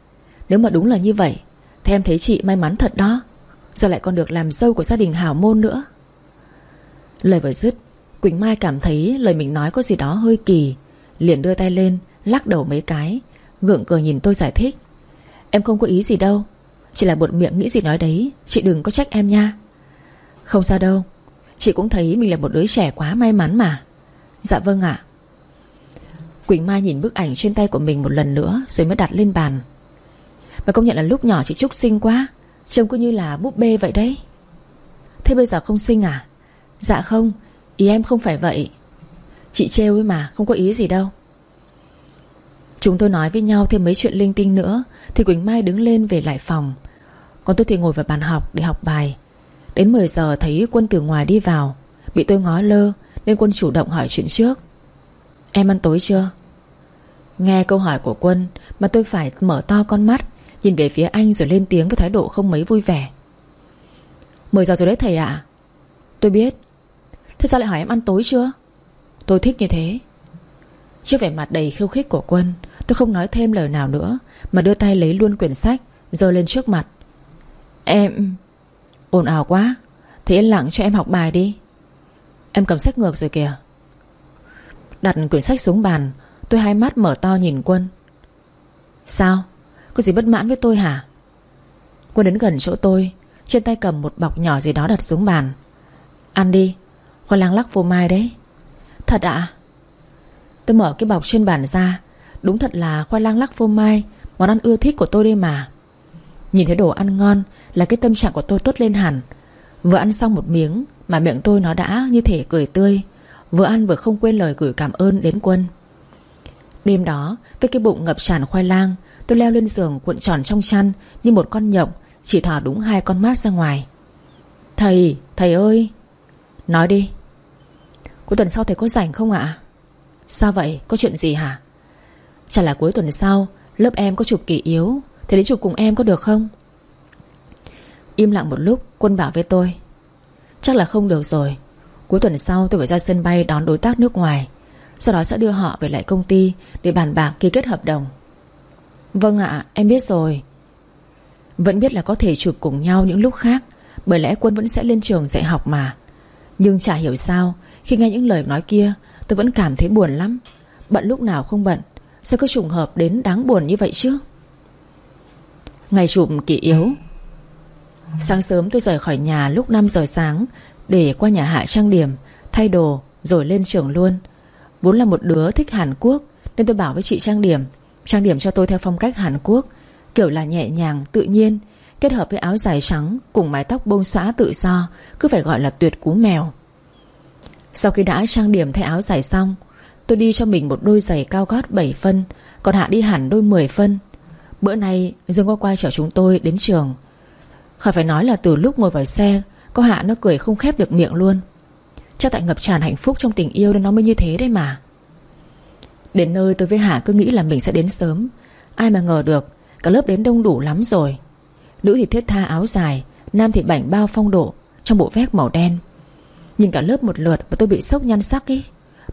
[SPEAKER 1] Nếu mà đúng là như vậy, Thì em thấy chị may mắn thật đó. Giờ lại còn được làm dâu của gia đình hảo môn nữa. Lời vừa dứt, Quỳnh Mai cảm thấy lời mình nói có gì đó hơi kỳ, Liền đưa tay lên, Lắc đầu mấy cái Gượng cười nhìn tôi giải thích. Em không có ý gì đâu, Chỉ là buột miệng nghĩ gì nói đấy, Chị đừng có trách em nha. Không sao đâu, Chị cũng thấy mình là một đứa trẻ quá may mắn mà. Dạ vâng ạ. Quỳnh Mai nhìn bức ảnh trên tay của mình một lần nữa Rồi mới đặt lên bàn. Mà công nhận là lúc nhỏ chị Trúc xinh quá Trông cứ như là búp bê vậy đấy. Thế bây giờ không sinh à? Dạ không, Ý em không phải vậy. Chị trêu ấy mà, không có ý gì đâu. Chúng tôi nói với nhau thêm mấy chuyện linh tinh nữa, Thì Quỳnh Mai đứng lên về lại phòng. Còn tôi thì ngồi vào bàn học để học bài. Đến 10 giờ thấy quân từ ngoài đi vào. Bị tôi ngó lơ, Nên quân chủ động hỏi chuyện trước. Em ăn tối chưa? Nghe câu hỏi của quân Mà tôi phải mở to con mắt. Nhìn về phía anh rồi lên tiếng với thái độ không mấy vui vẻ. Mời giờ rồi đấy thầy ạ. Tôi biết. Thế sao lại hỏi em ăn tối chưa? Tôi thích như thế. Trước vẻ mặt đầy khiêu khích của quân, Tôi không nói thêm lời nào nữa, Mà đưa tay lấy luôn quyển sách, Giơ lên trước mặt. Em... ồn ào quá Thế yên lặng cho em học bài đi. Em cầm sách ngược rồi kìa. Đặt quyển sách xuống bàn, Tôi hai mắt mở to nhìn quân. Sao? Có gì bất mãn với tôi hả? Quân đến gần chỗ tôi, Trên tay cầm một bọc nhỏ gì đó đặt xuống bàn. Ăn đi Khoai lang lắc phô mai đấy. Thật ạ? Tôi mở cái bọc trên bàn ra, Đúng thật là khoai lang lắc phô mai, Món ăn ưa thích của tôi đây mà. Nhìn thấy đồ ăn ngon Là cái tâm trạng của tôi tốt lên hẳn. Vừa ăn xong một miếng Mà miệng tôi nó đã như thể cười tươi, Vừa ăn vừa không quên lời gửi cảm ơn đến quân. Đêm đó, Với cái bụng ngập tràn khoai lang Tôi leo lên giường cuộn tròn trong chăn Như một con nhộng Chỉ thở đúng hai con mắt ra ngoài. Thầy, thầy ơi! Nói đi. Cuối tuần sau thầy có rảnh không ạ? Sao vậy? Có chuyện gì hả? Chẳng là cuối tuần sau Lớp em có chụp kỳ yếu Thầy đến chụp cùng em có được không? Im lặng một lúc Quân bảo với tôi. Chắc là không được rồi. Cuối tuần sau tôi phải ra sân bay đón đối tác nước ngoài Sau đó sẽ đưa họ về lại công ty Để bàn bạc ký kết hợp đồng. Vâng ạ, em biết rồi. Vẫn biết là có thể chụp cùng nhau những lúc khác, Bởi lẽ Quân vẫn sẽ lên trường dạy học mà. Nhưng chả hiểu sao, Khi nghe những lời nói kia, Tôi vẫn cảm thấy buồn lắm. Bận lúc nào không bận, Sao cứ trùng hợp đến đáng buồn như vậy chứ? Ngày chụp kỷ yếu. Sáng sớm tôi rời khỏi nhà lúc 5 giờ sáng, Để qua nhà hạ trang điểm, Thay đồ, rồi lên trường luôn. Vốn là một đứa thích Hàn Quốc, Nên tôi bảo với chị trang điểm Trang điểm cho tôi theo phong cách Hàn Quốc Kiểu là nhẹ nhàng, tự nhiên Kết hợp với áo dài trắng Cùng mái tóc bông xõa tự do Cứ phải gọi là tuyệt cú mèo. Sau khi đã trang điểm thay áo dài xong Tôi đi cho mình một đôi giày cao gót 7 phân Còn Hạ đi hẳn đôi 10 phân. Bữa nay Dương qua qua chở chúng tôi đến trường. Khỏi phải nói là từ lúc ngồi vào xe Có Hạ nó cười không khép được miệng luôn. Chắc tại ngập tràn hạnh phúc trong tình yêu Nên nó mới như thế đấy mà. Đến nơi tôi với Hà cứ nghĩ là mình sẽ đến sớm. Ai mà ngờ được Cả lớp đến đông đủ lắm rồi. Nữ thì thiết tha áo dài Nam thì bảnh bao phong độ Trong bộ vest màu đen. Nhìn cả lớp một lượt mà tôi bị sốc nhăn sắc ấy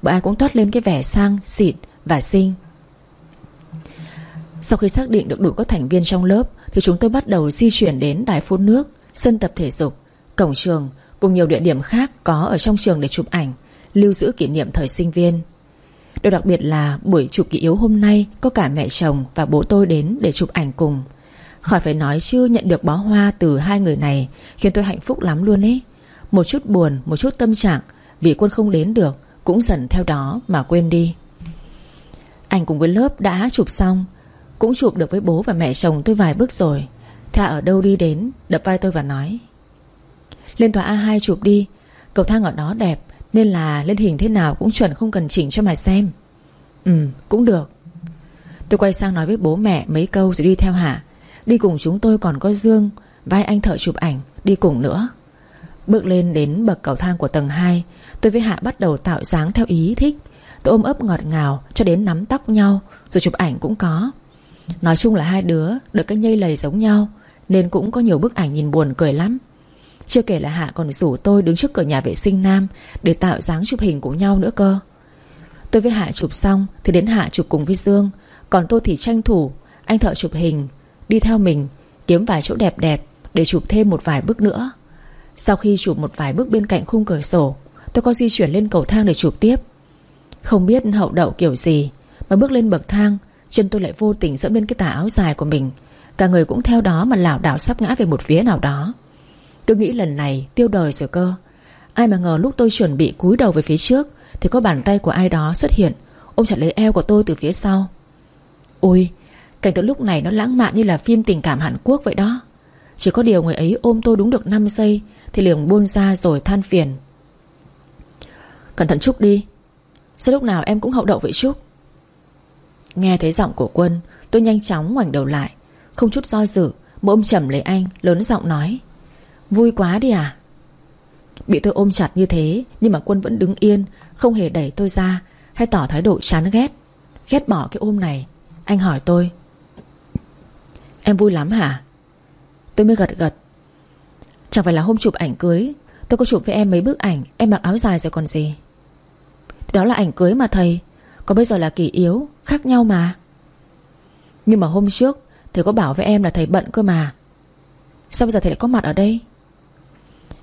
[SPEAKER 1] Bởi ai cũng toát lên cái vẻ sang, xịn và xinh. Sau khi xác định được đủ các thành viên trong lớp Thì chúng tôi bắt đầu di chuyển đến đài phun nước Sân tập thể dục Cổng trường Cùng nhiều địa điểm khác có ở trong trường để chụp ảnh Lưu giữ kỷ niệm thời sinh viên. Điều đặc biệt là buổi chụp kỷ yếu hôm nay Có cả mẹ chồng và bố tôi đến để chụp ảnh cùng. Khỏi phải nói chưa nhận được bó hoa từ hai người này Khiến tôi hạnh phúc lắm luôn ấy. Một chút buồn, một chút tâm trạng Vì quân không đến được Cũng dần theo đó mà quên đi. Ảnh cùng với lớp đã chụp xong Cũng chụp được với bố và mẹ chồng tôi vài bước rồi. Thà ở đâu đi đến Đập vai tôi và nói Lên tòa A2 chụp đi Cầu thang ở đó đẹp Nên là lên hình thế nào cũng chuẩn không cần chỉnh cho mà xem. Ừ cũng được. Tôi quay sang nói với bố mẹ mấy câu rồi đi theo Hạ. Đi cùng chúng tôi còn có Dương, Vai anh thợ chụp ảnh, Đi cùng nữa. Bước lên đến bậc cầu thang của tầng 2 Tôi với Hạ bắt đầu tạo dáng theo ý thích. Tôi ôm ấp ngọt ngào cho đến nắm tóc nhau, Rồi chụp ảnh cũng có. Nói chung là hai đứa được cái nhây lầy giống nhau, Nên cũng có nhiều bức ảnh nhìn buồn cười lắm. Chưa kể là Hạ còn rủ tôi đứng trước cửa nhà vệ sinh nam Để tạo dáng chụp hình cùng nhau nữa cơ. Tôi với Hạ chụp xong Thì đến Hạ chụp cùng với Dương. Còn tôi thì tranh thủ, Anh thợ chụp hình, Đi theo mình, Kiếm vài chỗ đẹp đẹp Để chụp thêm một vài bức nữa. Sau khi chụp một vài bức bên cạnh khung cửa sổ, Tôi có di chuyển lên cầu thang để chụp tiếp. Không biết hậu đậu kiểu gì, Mà bước lên bậc thang, Chân tôi lại vô tình dẫm lên cái tà áo dài của mình. Cả người cũng theo đó mà lảo đảo sắp ngã về một phía nào đó. Tôi nghĩ lần này tiêu đời rồi cơ. Ai mà ngờ lúc tôi chuẩn bị cúi đầu về phía trước thì có bàn tay của ai đó xuất hiện. Ôm chặt lấy eo của tôi từ phía sau. Ôi, Cảnh tượng lúc này nó lãng mạn như là phim tình cảm Hàn Quốc vậy đó. Chỉ có điều người ấy ôm tôi đúng được 5 giây Thì liền buông ra rồi than phiền. Cẩn thận Trúc đi. Sao lúc nào em cũng hậu đậu vậy Trúc? Nghe thấy giọng của Quân, Tôi nhanh chóng ngoảnh đầu lại. Không chút do dự Mà ôm chầm lấy anh, Lớn giọng nói. Vui quá đi à? Bị tôi ôm chặt như thế, Nhưng mà Quân vẫn đứng yên, Không hề đẩy tôi ra, Hay tỏ thái độ chán ghét. Ghét bỏ cái ôm này, Anh hỏi tôi. Em vui lắm hả? Tôi mới gật gật. Chẳng phải là hôm chụp ảnh cưới, Tôi có chụp với em mấy bức ảnh, Em mặc áo dài rồi còn gì. Thì đó là ảnh cưới mà thầy Còn bây giờ là kỳ yếu, Khác nhau mà. Nhưng mà hôm trước, Thầy có bảo với em là thầy bận cơ mà. Sao bây giờ thầy lại có mặt ở đây?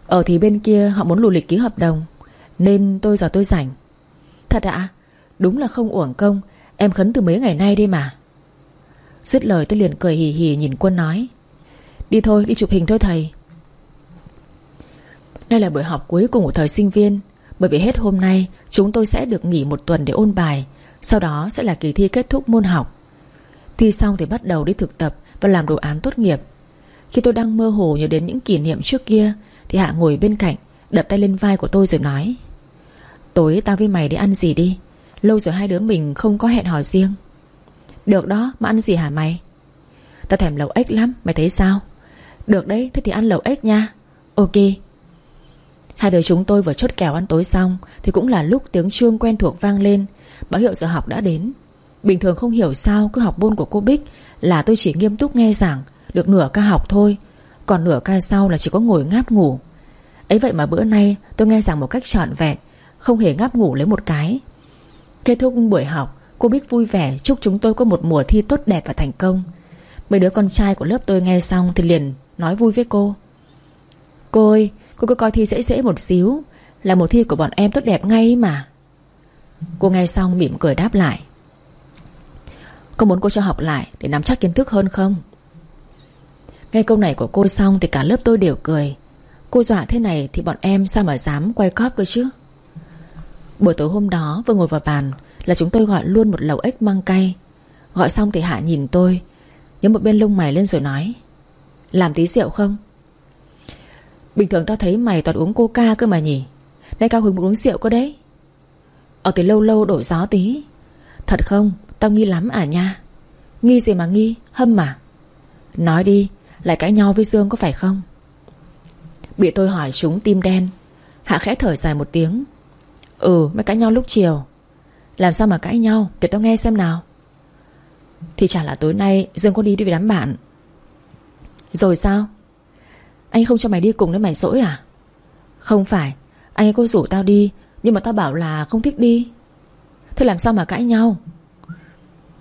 [SPEAKER 1] Ở thì bên kia họ muốn lùi lịch ký hợp đồng, Nên tôi giờ tôi rảnh. Thật ạ? Đúng là không uổng công, Em khấn từ mấy ngày nay đi mà. Dứt lời tôi liền cười hì hì nhìn quân nói, Đi thôi, đi chụp hình thôi thầy. Đây là buổi học cuối cùng của thời sinh viên, Bởi vì hết hôm nay, Chúng tôi sẽ được nghỉ một tuần để ôn bài, Sau đó sẽ là kỳ thi kết thúc môn học. Thi xong thì bắt đầu đi thực tập Và làm đồ án tốt nghiệp. Khi tôi đang mơ hồ nhớ đến những kỷ niệm trước kia thì Hạ ngồi bên cạnh, Đập tay lên vai của tôi rồi nói. Tối tao với mày đi ăn gì đi? Lâu rồi hai đứa mình không có hẹn hò riêng. Được đó, mà ăn gì hả mày? Tao thèm lẩu ếch lắm, Mày thấy sao? Được đấy, thế thì ăn lẩu ếch nha. Ok. Hai đứa chúng tôi vừa chốt kèo ăn tối xong, Thì cũng là lúc tiếng chuông quen thuộc vang lên. Báo hiệu giờ học đã đến. Bình thường không hiểu sao cứ học môn của cô Bích Là tôi chỉ nghiêm túc nghe giảng, Được nửa ca học thôi. Còn nửa ca sau là chỉ có ngồi ngáp ngủ. Ấy vậy mà bữa nay tôi nghe giảng một cách trọn vẹn, Không hề ngáp ngủ lấy một cái. Kết thúc buổi học, Cô Bích vui vẻ chúc chúng tôi có một mùa thi tốt đẹp và thành công. Mấy đứa con trai của lớp tôi nghe xong Thì liền nói vui với cô. Cô ơi, Cô cứ coi thi dễ dễ một xíu, Là một thi của bọn em tốt đẹp ngay mà. Cô nghe xong mỉm cười đáp lại. Có muốn cô cho học lại Để nắm chắc kiến thức hơn không? Nghe câu này của cô xong Thì cả lớp tôi đều cười. Cô dọa thế này thì bọn em sao mà dám quay cóp cơ chứ? Buổi tối hôm đó vừa ngồi vào bàn Là chúng tôi gọi luôn một lẩu ếch măng cay. Gọi xong thì Hạ nhìn tôi, Nhớ một bên lông mày lên rồi nói, Làm tí rượu không? Bình thường tao thấy mày toàn uống coca cơ mà nhỉ, Nay cao hứng muốn uống rượu cơ đấy. Ờ, Ở từ lâu lâu đổi gió tí. Thật không? Tao nghi lắm à nha. Nghi gì mà nghi? Hâm mà. Nói đi lại cãi nhau với Dương có phải không? Bị tôi hỏi chúng tim đen, Hạ khẽ thở dài một tiếng. Ừ mới cãi nhau lúc chiều. Làm sao mà cãi nhau? Để tao nghe xem nào. Thì chả là tối nay Dương có đi đi với đám bạn. Rồi sao? Anh không cho mày đi cùng nên mày dỗi à? Không phải, Anh ấy có rủ tao đi, Nhưng mà tao bảo là không thích đi. Thế làm sao mà cãi nhau?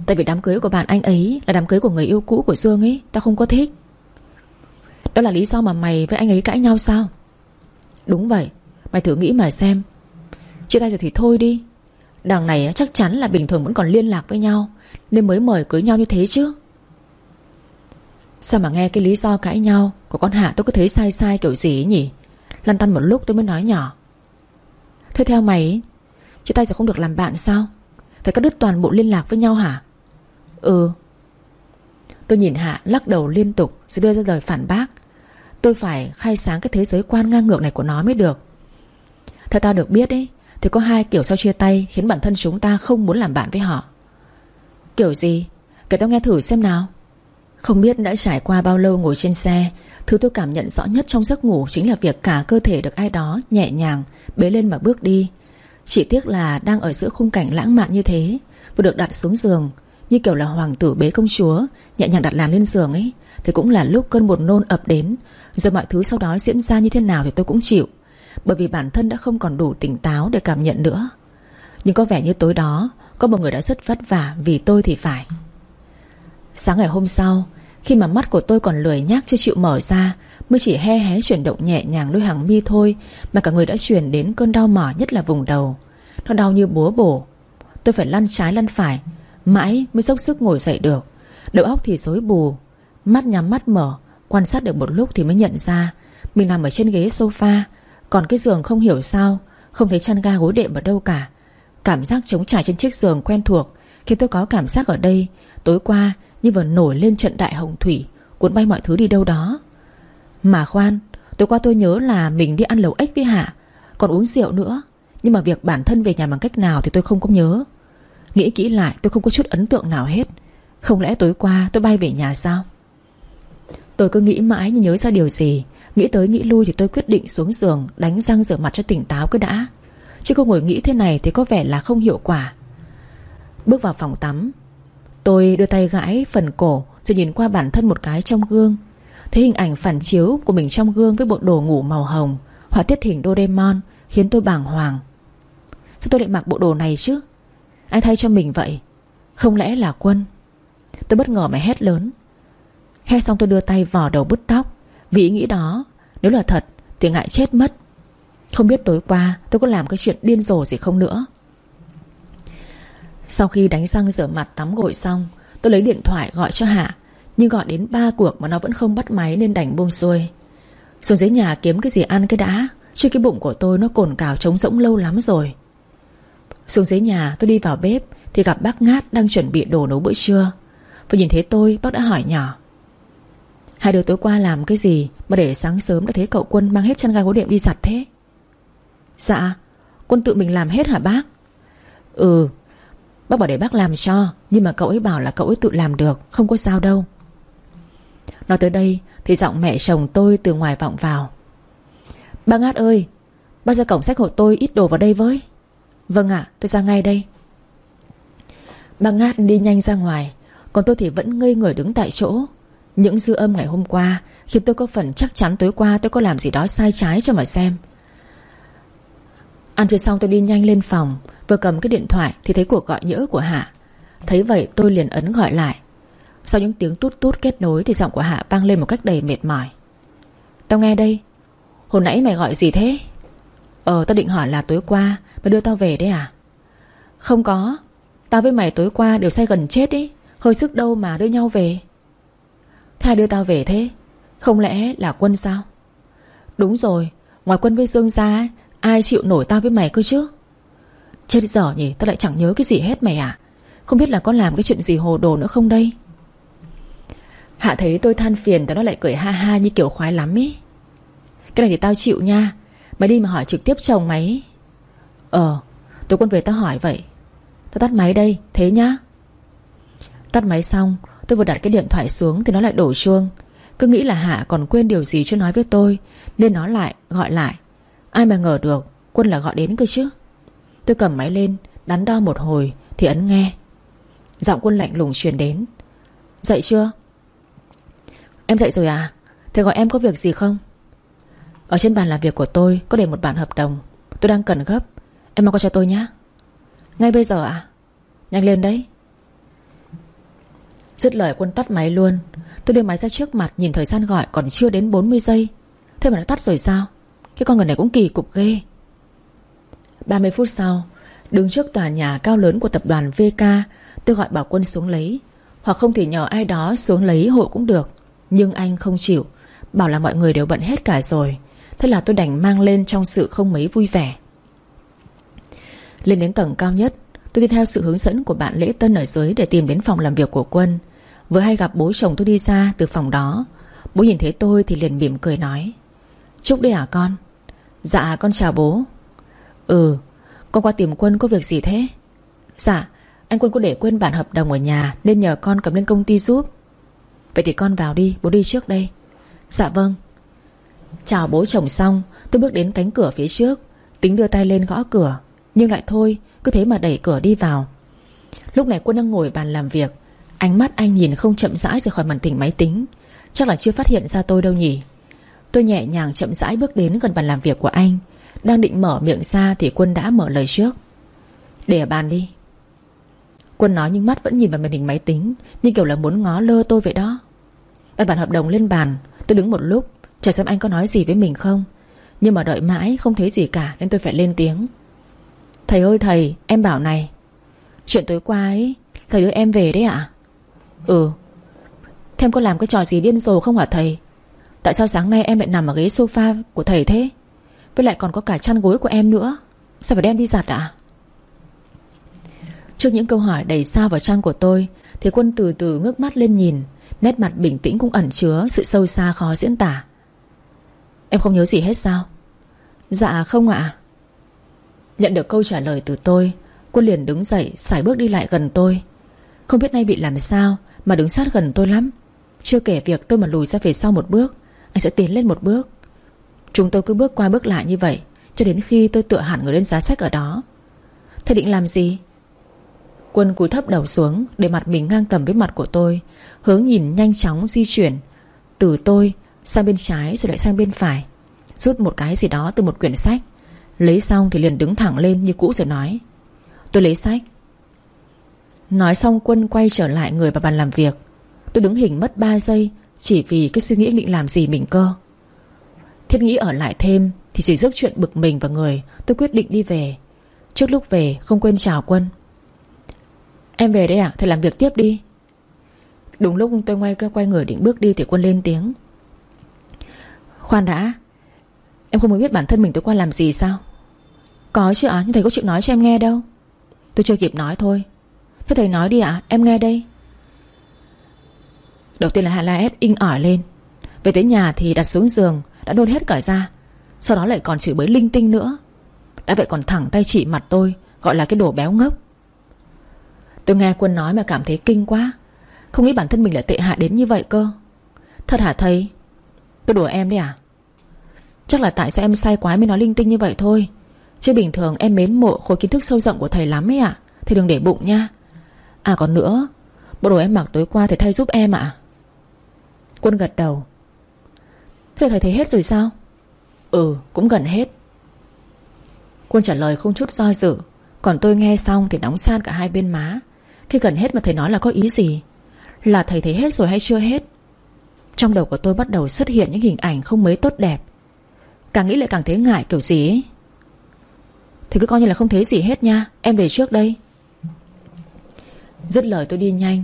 [SPEAKER 1] Tại vì đám cưới của bạn anh ấy Là đám cưới của người yêu cũ của Dương ấy, Tao không có thích. Đó là lý do mà mày với anh ấy cãi nhau sao? Đúng vậy, Mày thử nghĩ mà xem. Chia tay rồi thì thôi đi. Đằng này chắc chắn là bình thường vẫn còn liên lạc với nhau, Nên mới mời cưới nhau như thế chứ. Sao mà nghe cái lý do cãi nhau Của con Hạ tôi cứ thấy sai sai kiểu gì ấy nhỉ? Lăn tăn một lúc tôi mới nói nhỏ. Thế theo mày Chia tay rồi không được làm bạn sao? Phải cắt đứt toàn bộ liên lạc với nhau hả? Ừ. Tôi nhìn Hạ lắc đầu liên tục Rồi đưa ra lời phản bác. Tôi phải khai sáng cái thế giới quan ngang ngược này của nó mới được. Theo tao được biết ấy, thì có hai kiểu sau chia tay Khiến bản thân chúng ta không muốn làm bạn với họ. Kiểu gì? Kể tao nghe thử xem nào. Không biết đã trải qua bao lâu ngồi trên xe, Thứ tôi cảm nhận rõ nhất trong giấc ngủ Chính là việc cả cơ thể được ai đó nhẹ nhàng, Bế lên mà bước đi. Chỉ tiếc là đang ở giữa khung cảnh lãng mạn như thế, Vừa được đặt xuống giường như kiểu là hoàng tử bế công chúa, Nhẹ nhàng đặt làn lên giường ấy. Thì cũng là lúc cơn buồn nôn ập đến. Rồi mọi thứ sau đó diễn ra như thế nào thì tôi cũng chịu. Bởi vì bản thân đã không còn đủ tỉnh táo để cảm nhận nữa. Nhưng có vẻ như tối đó, Có một người đã rất vất vả vì tôi thì phải. Sáng ngày hôm sau, Khi mà mắt của tôi còn lười nhác chưa chịu mở ra, Mới chỉ he hé chuyển động nhẹ nhàng đôi hàng mi thôi, Mà cả người đã chuyển đến cơn đau mỏi nhất là vùng đầu. Nó đau như búa bổ. Tôi phải lăn trái lăn phải Mãi mới dốc sức ngồi dậy được. Đầu óc thì rối bù, Mắt nhắm mắt mở, Quan sát được một lúc thì mới nhận ra Mình nằm ở trên ghế sofa, Còn cái giường không hiểu sao, Không thấy chăn ga gối đệm ở đâu cả. Cảm giác trống trải trên chiếc giường quen thuộc Khi tôi có cảm giác ở đây. Tối qua như vừa nổi lên trận đại hồng thủy, Cuốn bay mọi thứ đi đâu đó. Mà khoan, Tối qua tôi nhớ là mình đi ăn lẩu ếch với Hạ, Còn uống rượu nữa. Nhưng mà việc bản thân về nhà bằng cách nào thì tôi không có nhớ. Nghĩ kỹ lại, tôi không có chút ấn tượng nào hết. Không lẽ tối qua tôi bay về nhà sao? Tôi cứ nghĩ mãi như nhớ ra điều gì. Nghĩ tới nghĩ lui thì tôi quyết định xuống giường, Đánh răng rửa mặt cho tỉnh táo cứ đã. Chứ không ngồi nghĩ thế này thì có vẻ là không hiệu quả. Bước vào phòng tắm, Tôi đưa tay gãi phần cổ Rồi nhìn qua bản thân một cái trong gương. Thấy hình ảnh phản chiếu của mình trong gương Với bộ đồ ngủ màu hồng, Họa tiết hình Doraemon, Khiến tôi bàng hoàng. Sao tôi lại mặc bộ đồ này chứ? Ai thay cho mình vậy? Không lẽ là quân? Tôi bất ngờ mà hét lớn. Hét xong tôi đưa tay vò đầu bứt tóc. Vì ý nghĩ đó, Nếu là thật, thì ngại chết mất. Không biết tối qua tôi có làm cái chuyện điên rồ gì không nữa. Sau khi đánh răng rửa mặt, tắm gội xong, Tôi lấy điện thoại gọi cho Hạ. Nhưng gọi đến ba cuộc mà nó vẫn không bắt máy Nên đành buông xuôi. Xuống dưới nhà kiếm cái gì ăn cái đã. Chứ cái bụng của tôi nó cồn cào trống rỗng lâu lắm rồi. Xuống dưới nhà, tôi đi vào bếp Thì gặp bác Ngát đang chuẩn bị đồ nấu bữa trưa. Vừa nhìn thấy tôi, bác đã hỏi nhỏ. Hai đứa tối qua làm cái gì Mà để sáng sớm đã thấy cậu Quân Mang hết chăn ga gối đệm đi giặt thế? Dạ Quân tự mình làm hết hả bác? Ừ Bác bảo để bác làm cho, Nhưng mà cậu ấy bảo là cậu ấy tự làm được, Không có sao đâu. Nói tới đây thì giọng mẹ chồng tôi từ ngoài vọng vào. Bác Ngát ơi, Bác ra cổng sách hộ tôi ít đồ vào đây với. Vâng ạ, tôi ra ngay đây. Bà Ngát đi nhanh ra ngoài, Còn tôi thì vẫn ngây người đứng tại chỗ. Những dư âm ngày hôm qua Khiến tôi có phần chắc chắn tối qua tôi có làm gì đó sai trái cho mà xem. Ăn chưa xong tôi đi nhanh lên phòng, Vừa cầm cái điện thoại Thì thấy cuộc gọi nhỡ của Hạ. Thấy vậy tôi liền ấn gọi lại. Sau những tiếng tút tút kết nối Thì giọng của Hạ vang lên một cách đầy mệt mỏi. Tao nghe đây, Hồi nãy mày gọi gì thế? Ờ tao định hỏi là tối qua Mày đưa tao về đấy à? Không có. Tao với mày tối qua đều say gần chết ý. Hơi sức đâu mà đưa nhau về? Tha đưa tao về thế. Không lẽ là quân sao? Đúng rồi. Ngoài quân với Dương ra Ai chịu nổi tao với mày cơ chứ? Chết dở nhỉ. Tao lại chẳng nhớ cái gì hết mày à. Không biết là có làm cái chuyện gì hồ đồ nữa không đây? Hạ thấy tôi than phiền Tao nó lại cười ha ha như kiểu khoái lắm ý. Cái này thì tao chịu nha. Mày đi mà hỏi trực tiếp chồng mày Ờ Tôi quân về tao hỏi vậy. Tao tắt máy đây, Thế nhá. Tắt máy xong, Tôi vừa đặt cái điện thoại xuống Thì nó lại đổ chuông. Cứ nghĩ là Hạ còn quên điều gì chưa nói với tôi, Nên nó lại gọi lại. Ai mà ngờ được, Quân là gọi đến cơ chứ. Tôi cầm máy lên, Đắn đo một hồi Thì ấn nghe. Giọng quân lạnh lùng truyền đến. Dậy chưa? Em dậy rồi à? Thế gọi em có việc gì không? Ở trên bàn làm việc của tôi Có để một bản hợp đồng. Tôi đang cần gấp. Em mau qua cho tôi nhé Ngay bây giờ à Nhanh lên đấy. Dứt lời quân tắt máy luôn. Tôi đưa máy ra trước mặt, Nhìn thời gian gọi còn chưa đến 40 giây. Thế mà đã tắt rồi sao? Cái con người này cũng kỳ cục ghê. 30 phút sau, Đứng trước tòa nhà cao lớn của tập đoàn VK Tôi gọi bảo quân xuống lấy. Hoặc không thì nhờ ai đó xuống lấy hộ cũng được. Nhưng anh không chịu. Bảo là mọi người đều bận hết cả rồi. Thế là tôi đành mang lên trong sự không mấy vui vẻ. Lên đến tầng cao nhất, Tôi đi theo sự hướng dẫn của bạn lễ tân ở dưới Để tìm đến phòng làm việc của quân. Vừa hay gặp bố chồng tôi đi ra từ phòng đó. Bố nhìn thấy tôi thì liền mỉm cười nói, Chúc đi hả con? Dạ con chào bố. Ừ Con qua tìm Quân có việc gì thế? Dạ anh Quân có để quên bản hợp đồng ở nhà Nên nhờ con cầm lên công ty giúp. Vậy thì con vào đi, bố đi trước đây. Dạ vâng. Chào bố chồng xong, Tôi bước đến cánh cửa phía trước, Tính đưa tay lên gõ cửa. Nhưng lại thôi, Cứ thế mà đẩy cửa đi vào. Lúc này Quân đang ngồi bàn làm việc, Ánh mắt anh nhìn không chậm rãi rời khỏi màn hình máy tính. Chắc là chưa phát hiện ra tôi đâu nhỉ? Tôi nhẹ nhàng chậm rãi bước đến gần bàn làm việc của anh. Đang định mở miệng ra Thì Quân đã mở lời trước. Để ở bàn đi. Quân nói nhưng mắt vẫn nhìn vào màn hình máy tính, Như kiểu là muốn ngó lơ tôi vậy đó. Đặt bản hợp đồng lên bàn, Tôi đứng một lúc, Chờ xem anh có nói gì với mình không. Nhưng mà đợi mãi không thấy gì cả, Nên tôi phải lên tiếng. Thầy ơi, thầy, em bảo này. Chuyện tối qua ấy, Thầy đưa em về đấy ạ. Ừ. Thêm có làm cái trò gì điên rồ không hả thầy? Tại sao sáng nay em lại nằm ở ghế sofa của thầy thế? Với lại còn có cả chăn gối của em nữa. Sao phải đem đi giặt ạ? Trước những câu hỏi đầy sao vào trang của tôi, Thì quân từ từ ngước mắt lên nhìn. Nét mặt bình tĩnh cũng ẩn chứa Sự sâu xa khó diễn tả. Em không nhớ gì hết sao? Dạ không ạ. Nhận được câu trả lời từ tôi, Quân liền đứng dậy Xài bước đi lại gần tôi. Không biết nay bị làm sao Mà đứng sát gần tôi lắm. Chưa kể việc tôi mà lùi ra về sau một bước, Anh sẽ tiến lên một bước. Chúng tôi cứ bước qua bước lại như vậy, Cho đến khi tôi tựa hẳn người lên giá sách ở đó. Thầy định làm gì? Quân cúi thấp đầu xuống, Để mặt mình ngang tầm với mặt của tôi, Hướng nhìn nhanh chóng di chuyển. Từ tôi sang bên trái rồi lại sang bên phải, Rút một cái gì đó từ một quyển sách. Lấy xong thì liền đứng thẳng lên như cũ rồi nói. Tôi lấy sách. Nói xong quân quay trở lại người vào bàn làm việc. Tôi đứng hình mất 3 giây Chỉ vì cái suy nghĩ định làm gì mình cơ. Thiết nghĩ ở lại thêm Thì chỉ rước chuyện bực mình vào người Tôi quyết định đi về. Trước lúc về không quên chào quân. Em về đây à Thầy làm việc tiếp đi. Đúng lúc tôi quay, quay người định bước đi Thì quân lên tiếng. Khoan đã Em không muốn biết bản thân mình tôi qua làm gì sao? Có chứ ạ à, Nhưng thầy có chịu nói cho em nghe đâu. Tôi chưa kịp nói thôi. Thế thầy nói đi ạ Em nghe đây. Đầu tiên là Hà La S in ỏi lên. Về tới nhà thì đặt xuống giường Đã đôn hết cả ra Sau đó lại còn chửi bới linh tinh nữa. Đã vậy còn thẳng tay chỉ mặt tôi Gọi là cái đồ béo ngốc. Tôi nghe quân nói mà cảm thấy kinh quá. Không nghĩ bản thân mình lại tệ hại đến như vậy cơ. Thật hả thầy? Tôi đùa em đấy à? Chắc là tại sao em sai quá mới nói linh tinh như vậy thôi. Chứ bình thường em mến mộ khối kiến thức sâu rộng của thầy lắm ấy ạ. Thầy đừng để bụng nha. À còn nữa, Bộ đồ em mặc tối qua thầy thay giúp em ạ. Quân gật đầu. Thế thầy thấy hết rồi sao? Ừ cũng gần hết. Quân trả lời không chút do dự. Còn tôi nghe xong thì nóng san cả hai bên má. Khi gần hết mà thầy nói là có ý gì? Là thầy thấy hết rồi hay chưa hết? Trong đầu của tôi bắt đầu xuất hiện những hình ảnh không mấy tốt đẹp. Càng nghĩ lại càng thấy ngại, kiểu gì ấy? Thì cứ coi như là không thấy gì hết nha. Em về trước đây. Dứt lời tôi đi nhanh.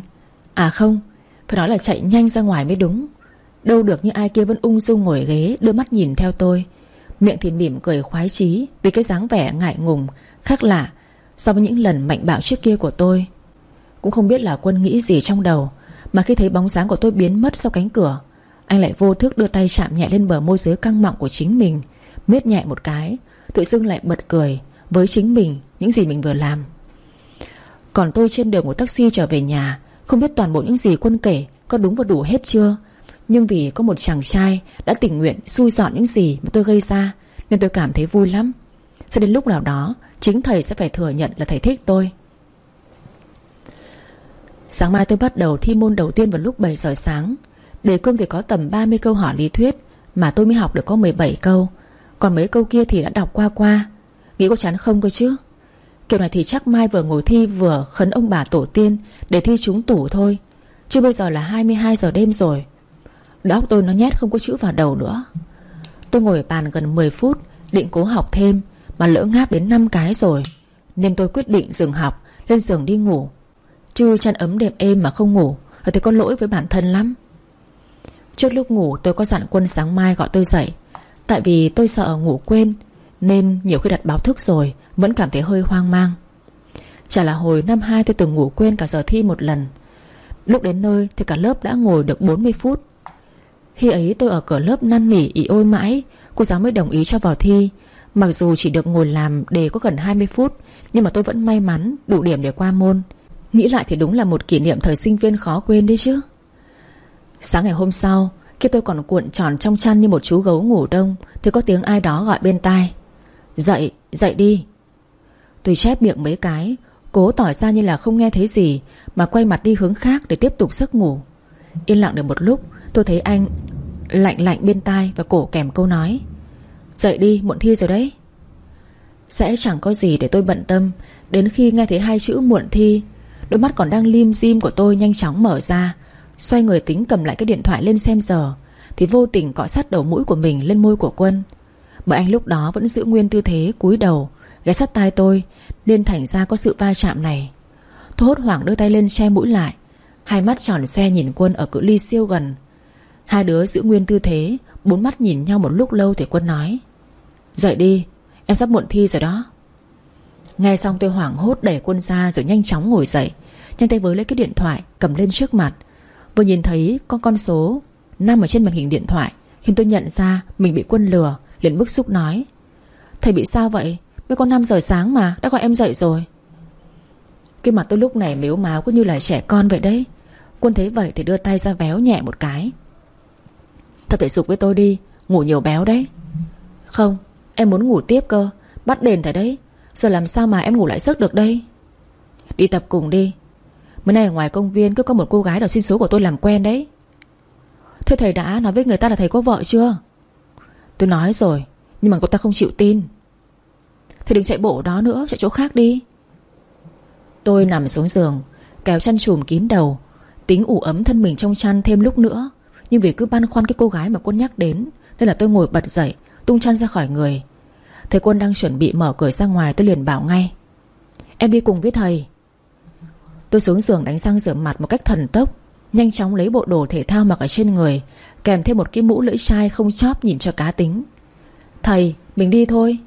[SPEAKER 1] À không, Phải nói là chạy nhanh ra ngoài mới đúng. Đâu được như ai kia vẫn ung dung ngồi ghế, Đưa mắt nhìn theo tôi. Miệng thì mỉm cười khoái chí Vì cái dáng vẻ ngại ngùng, Khác lạ So với những lần mạnh bạo trước kia của tôi. Cũng không biết là quân nghĩ gì trong đầu, Mà khi thấy bóng dáng của tôi biến mất sau cánh cửa, Anh lại vô thức đưa tay chạm nhẹ lên bờ môi dưới căng mọng của chính mình, Miết nhẹ một cái, Tự dưng lại bật cười. Với chính mình, Những gì mình vừa làm. Còn tôi trên đường của taxi trở về nhà, Không biết toàn bộ những gì quân kể Có đúng và đủ hết chưa. Nhưng vì có một chàng trai Đã tình nguyện xui dọn những gì mà tôi gây ra, Nên tôi cảm thấy vui lắm. Sẽ đến lúc nào đó, Chính thầy sẽ phải thừa nhận là thầy thích tôi. Sáng mai tôi bắt đầu thi môn đầu tiên vào lúc 7 giờ sáng. Đề cương thì có tầm 30 câu hỏi lý thuyết, Mà tôi mới học được có 17 câu. Còn mấy câu kia thì đã đọc qua qua. Nghĩ có chán không cơ chứ? Kiểu này thì chắc mai vừa ngồi thi vừa khấn ông bà tổ tiên Để thi trúng tủ thôi. Chứ bây giờ là 22 giờ đêm rồi. Đó tôi nó nhét không có chữ vào đầu nữa. Tôi ngồi bàn gần 10 phút, Định cố học thêm, Mà lỡ ngáp đến 5 cái rồi. Nên tôi quyết định dừng học, Lên giường đi ngủ. Chứ chăn ấm đệm êm mà không ngủ Rồi thì có lỗi với bản thân lắm. Trước lúc ngủ tôi có dặn quân sáng mai gọi tôi dậy. Tại vì tôi sợ ngủ quên nên nhiều khi đặt báo thức rồi, Vẫn cảm thấy hơi hoang mang. Chả là hồi năm 2 tôi từng ngủ quên cả giờ thi một lần. Lúc đến nơi thì cả lớp đã ngồi được 40 phút. Khi ấy tôi ở cửa lớp năn nỉ ý ôi mãi, Cô giáo mới đồng ý cho vào thi. Mặc dù chỉ được ngồi làm đề có gần 20 phút, Nhưng mà tôi vẫn may mắn đủ điểm để qua môn. Nghĩ lại thì đúng là một kỷ niệm thời sinh viên khó quên đấy chứ. Sáng ngày hôm sau, Khi tôi còn cuộn tròn trong chăn như một chú gấu ngủ đông, Thì có tiếng ai đó gọi bên tai. Dậy, dậy đi. Tôi chép miệng mấy cái Cố tỏ ra như là không nghe thấy gì Mà quay mặt đi hướng khác để tiếp tục giấc ngủ. Yên lặng được một lúc Tôi thấy anh lạnh lạnh bên tai Và cổ kèm câu nói Dậy đi, muộn thi rồi đấy. Sẽ chẳng có gì để tôi bận tâm Đến khi nghe thấy hai chữ muộn thi Đôi mắt còn đang lim dim của tôi nhanh chóng mở ra Xoay người tính cầm lại cái điện thoại lên xem giờ Thì vô tình cọ sát đầu mũi của mình lên môi của quân. Bởi anh lúc đó vẫn giữ nguyên tư thế cúi đầu, Ghé sát tai tôi, Nên thành ra có sự va chạm này. Tôi hốt hoảng đưa tay lên che mũi lại, Hai mắt tròn xe nhìn quân ở cự ly siêu gần. Hai đứa giữ nguyên tư thế, Bốn mắt nhìn nhau một lúc lâu thì quân nói, Dậy đi, Em sắp muộn thi rồi đó. Nghe xong tôi hoảng hốt đẩy quân ra Rồi nhanh chóng ngồi dậy, Nhanh tay với lấy cái điện thoại cầm lên trước mặt. Vừa nhìn thấy con con số Nằm ở trên màn hình điện thoại, Khiến tôi nhận ra mình bị quân lừa liền bức xúc nói, Thầy bị sao vậy? Mới có 5 giờ sáng mà, đã gọi em dậy rồi. Cái mặt tôi lúc này mếu máu Cứ như là trẻ con vậy đấy. Quân thấy vậy thì đưa tay ra véo nhẹ một cái. Tập thể dục với tôi đi, Ngủ nhiều béo đấy. Không, em muốn ngủ tiếp cơ, Bắt đền thầy đấy. Giờ làm sao mà em ngủ lại giấc được đây? Đi tập cùng đi. Mới nay ở ngoài công viên cứ có một cô gái đòi xin số của tôi làm quen đấy. Thế thầy đã nói với người ta là thầy có vợ chưa? Tôi nói rồi, Nhưng mà cô ta không chịu tin. Thì đừng chạy bộ đó nữa, Chạy chỗ khác đi. Tôi nằm xuống giường, Kéo chăn chùm kín đầu, Tính ủ ấm thân mình trong chăn thêm lúc nữa. Nhưng vì cứ băn khoăn cái cô gái mà quân nhắc đến, Nên là tôi ngồi bật dậy, Tung chăn ra khỏi người. Thầy quân đang chuẩn bị mở cửa ra ngoài, tôi liền bảo ngay, Em đi cùng với thầy. Tôi xuống giường đánh răng rửa mặt một cách thần tốc, Nhanh chóng lấy bộ đồ thể thao mặc ở trên người Kèm thêm một cái mũ lưỡi chai không chóp nhìn cho cá tính. Thầy, mình đi thôi.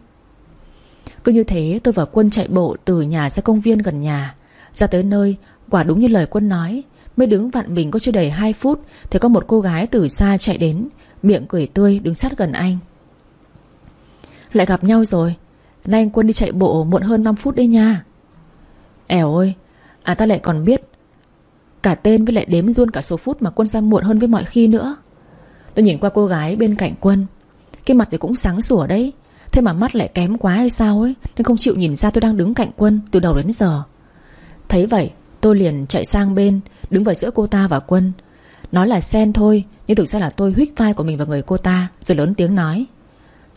[SPEAKER 1] Cứ như thế tôi và Quân chạy bộ từ nhà ra công viên gần nhà. Ra tới nơi Quả đúng như lời Quân nói Mới đứng vặn mình có chưa đầy 2 phút Thì có một cô gái từ xa chạy đến Miệng cười tươi đứng sát gần anh. Lại gặp nhau rồi. Nay anh Quân đi chạy bộ muộn hơn 5 phút đấy nha. Ẻo ơi À ta lại còn biết Cả tên với lại đếm luôn cả số phút mà quân ra muộn hơn với mọi khi nữa. Tôi nhìn qua cô gái bên cạnh quân. Cái mặt thì cũng sáng sủa đấy. Thế mà mắt lại kém quá hay sao ấy, Nên không chịu nhìn ra tôi đang đứng cạnh quân Từ đầu đến giờ. Thấy vậy, tôi liền chạy sang bên, Đứng vào giữa cô ta và quân. Nói là sen thôi, Nhưng thực ra là tôi huyết vai của mình vào người cô ta, Rồi lớn tiếng nói.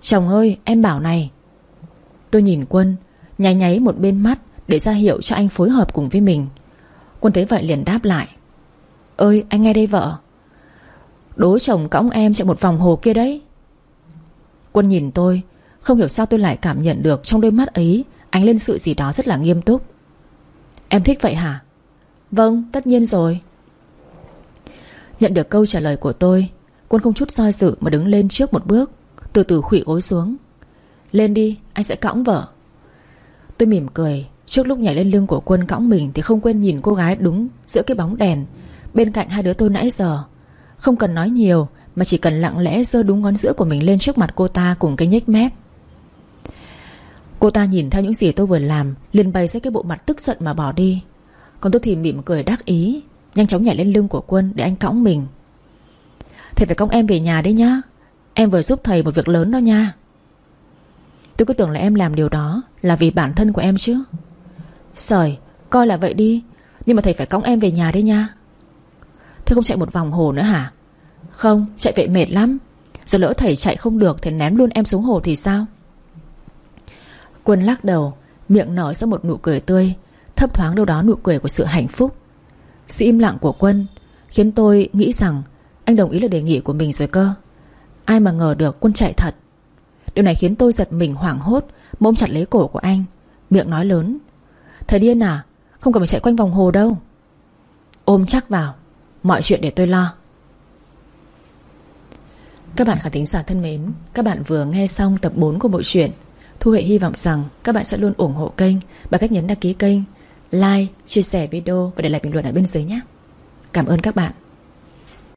[SPEAKER 1] Chồng ơi, em bảo này. Tôi nhìn quân, Nháy nháy một bên mắt Để ra hiệu cho anh phối hợp cùng với mình. Quân thấy vậy liền đáp lại. Ơi, anh nghe đây vợ. Đố chồng cõng em chạy một vòng hồ kia đấy. Quân nhìn tôi, Không hiểu sao tôi lại cảm nhận được Trong đôi mắt ấy Ánh lên sự gì đó rất là nghiêm túc. Em thích vậy hả? Vâng tất nhiên rồi. Nhận được câu trả lời của tôi, Quân không chút soi dự mà đứng lên trước một bước, Từ từ khủy gối xuống. Lên đi, anh sẽ cõng vợ. Tôi mỉm cười, Trước lúc nhảy lên lưng của quân cõng mình Thì không quên nhìn cô gái đúng giữa cái bóng đèn Bên cạnh hai đứa tôi nãy giờ. Không cần nói nhiều, Mà chỉ cần lặng lẽ giơ đúng ngón giữa của mình lên trước mặt cô ta Cùng cái nhếch mép. Cô ta nhìn theo những gì tôi vừa làm, liền bày ra cái bộ mặt tức giận mà bỏ đi. Còn tôi thì mỉm cười đắc ý, Nhanh chóng nhảy lên lưng của quân để anh cõng mình. Thầy phải cõng em về nhà đấy nhá, Em vừa giúp thầy một việc lớn đó nha. Tôi cứ tưởng là em làm điều đó Là vì bản thân của em chứ. Sởi coi là vậy đi, Nhưng mà thầy phải cõng em về nhà đấy nha. Thế không chạy một vòng hồ nữa hả? Không, chạy vậy mệt lắm. Giờ lỡ thầy chạy không được Thì ném luôn em xuống hồ thì sao? Quân lắc đầu, Miệng nở ra một nụ cười tươi, Thấp thoáng đâu đó nụ cười của sự hạnh phúc. Sự im lặng của Quân Khiến tôi nghĩ rằng Anh đồng ý là đề nghị của mình rồi cơ. Ai mà ngờ được Quân chạy thật. Điều này khiến tôi giật mình hoảng hốt Mông chặt lấy cổ của anh, Miệng nói lớn. Thầy điên à Không cần phải chạy quanh vòng hồ đâu. Ôm chắc vào. Mọi chuyện để tôi lo. Các bạn khán thính giả thân mến Các bạn vừa nghe xong tập 4 của bộ truyện. Thu Hệ hy vọng rằng các bạn sẽ luôn ủng hộ kênh Bằng cách nhấn đăng ký kênh Like, chia sẻ video Và để lại bình luận ở bên dưới nhé. Cảm ơn các bạn.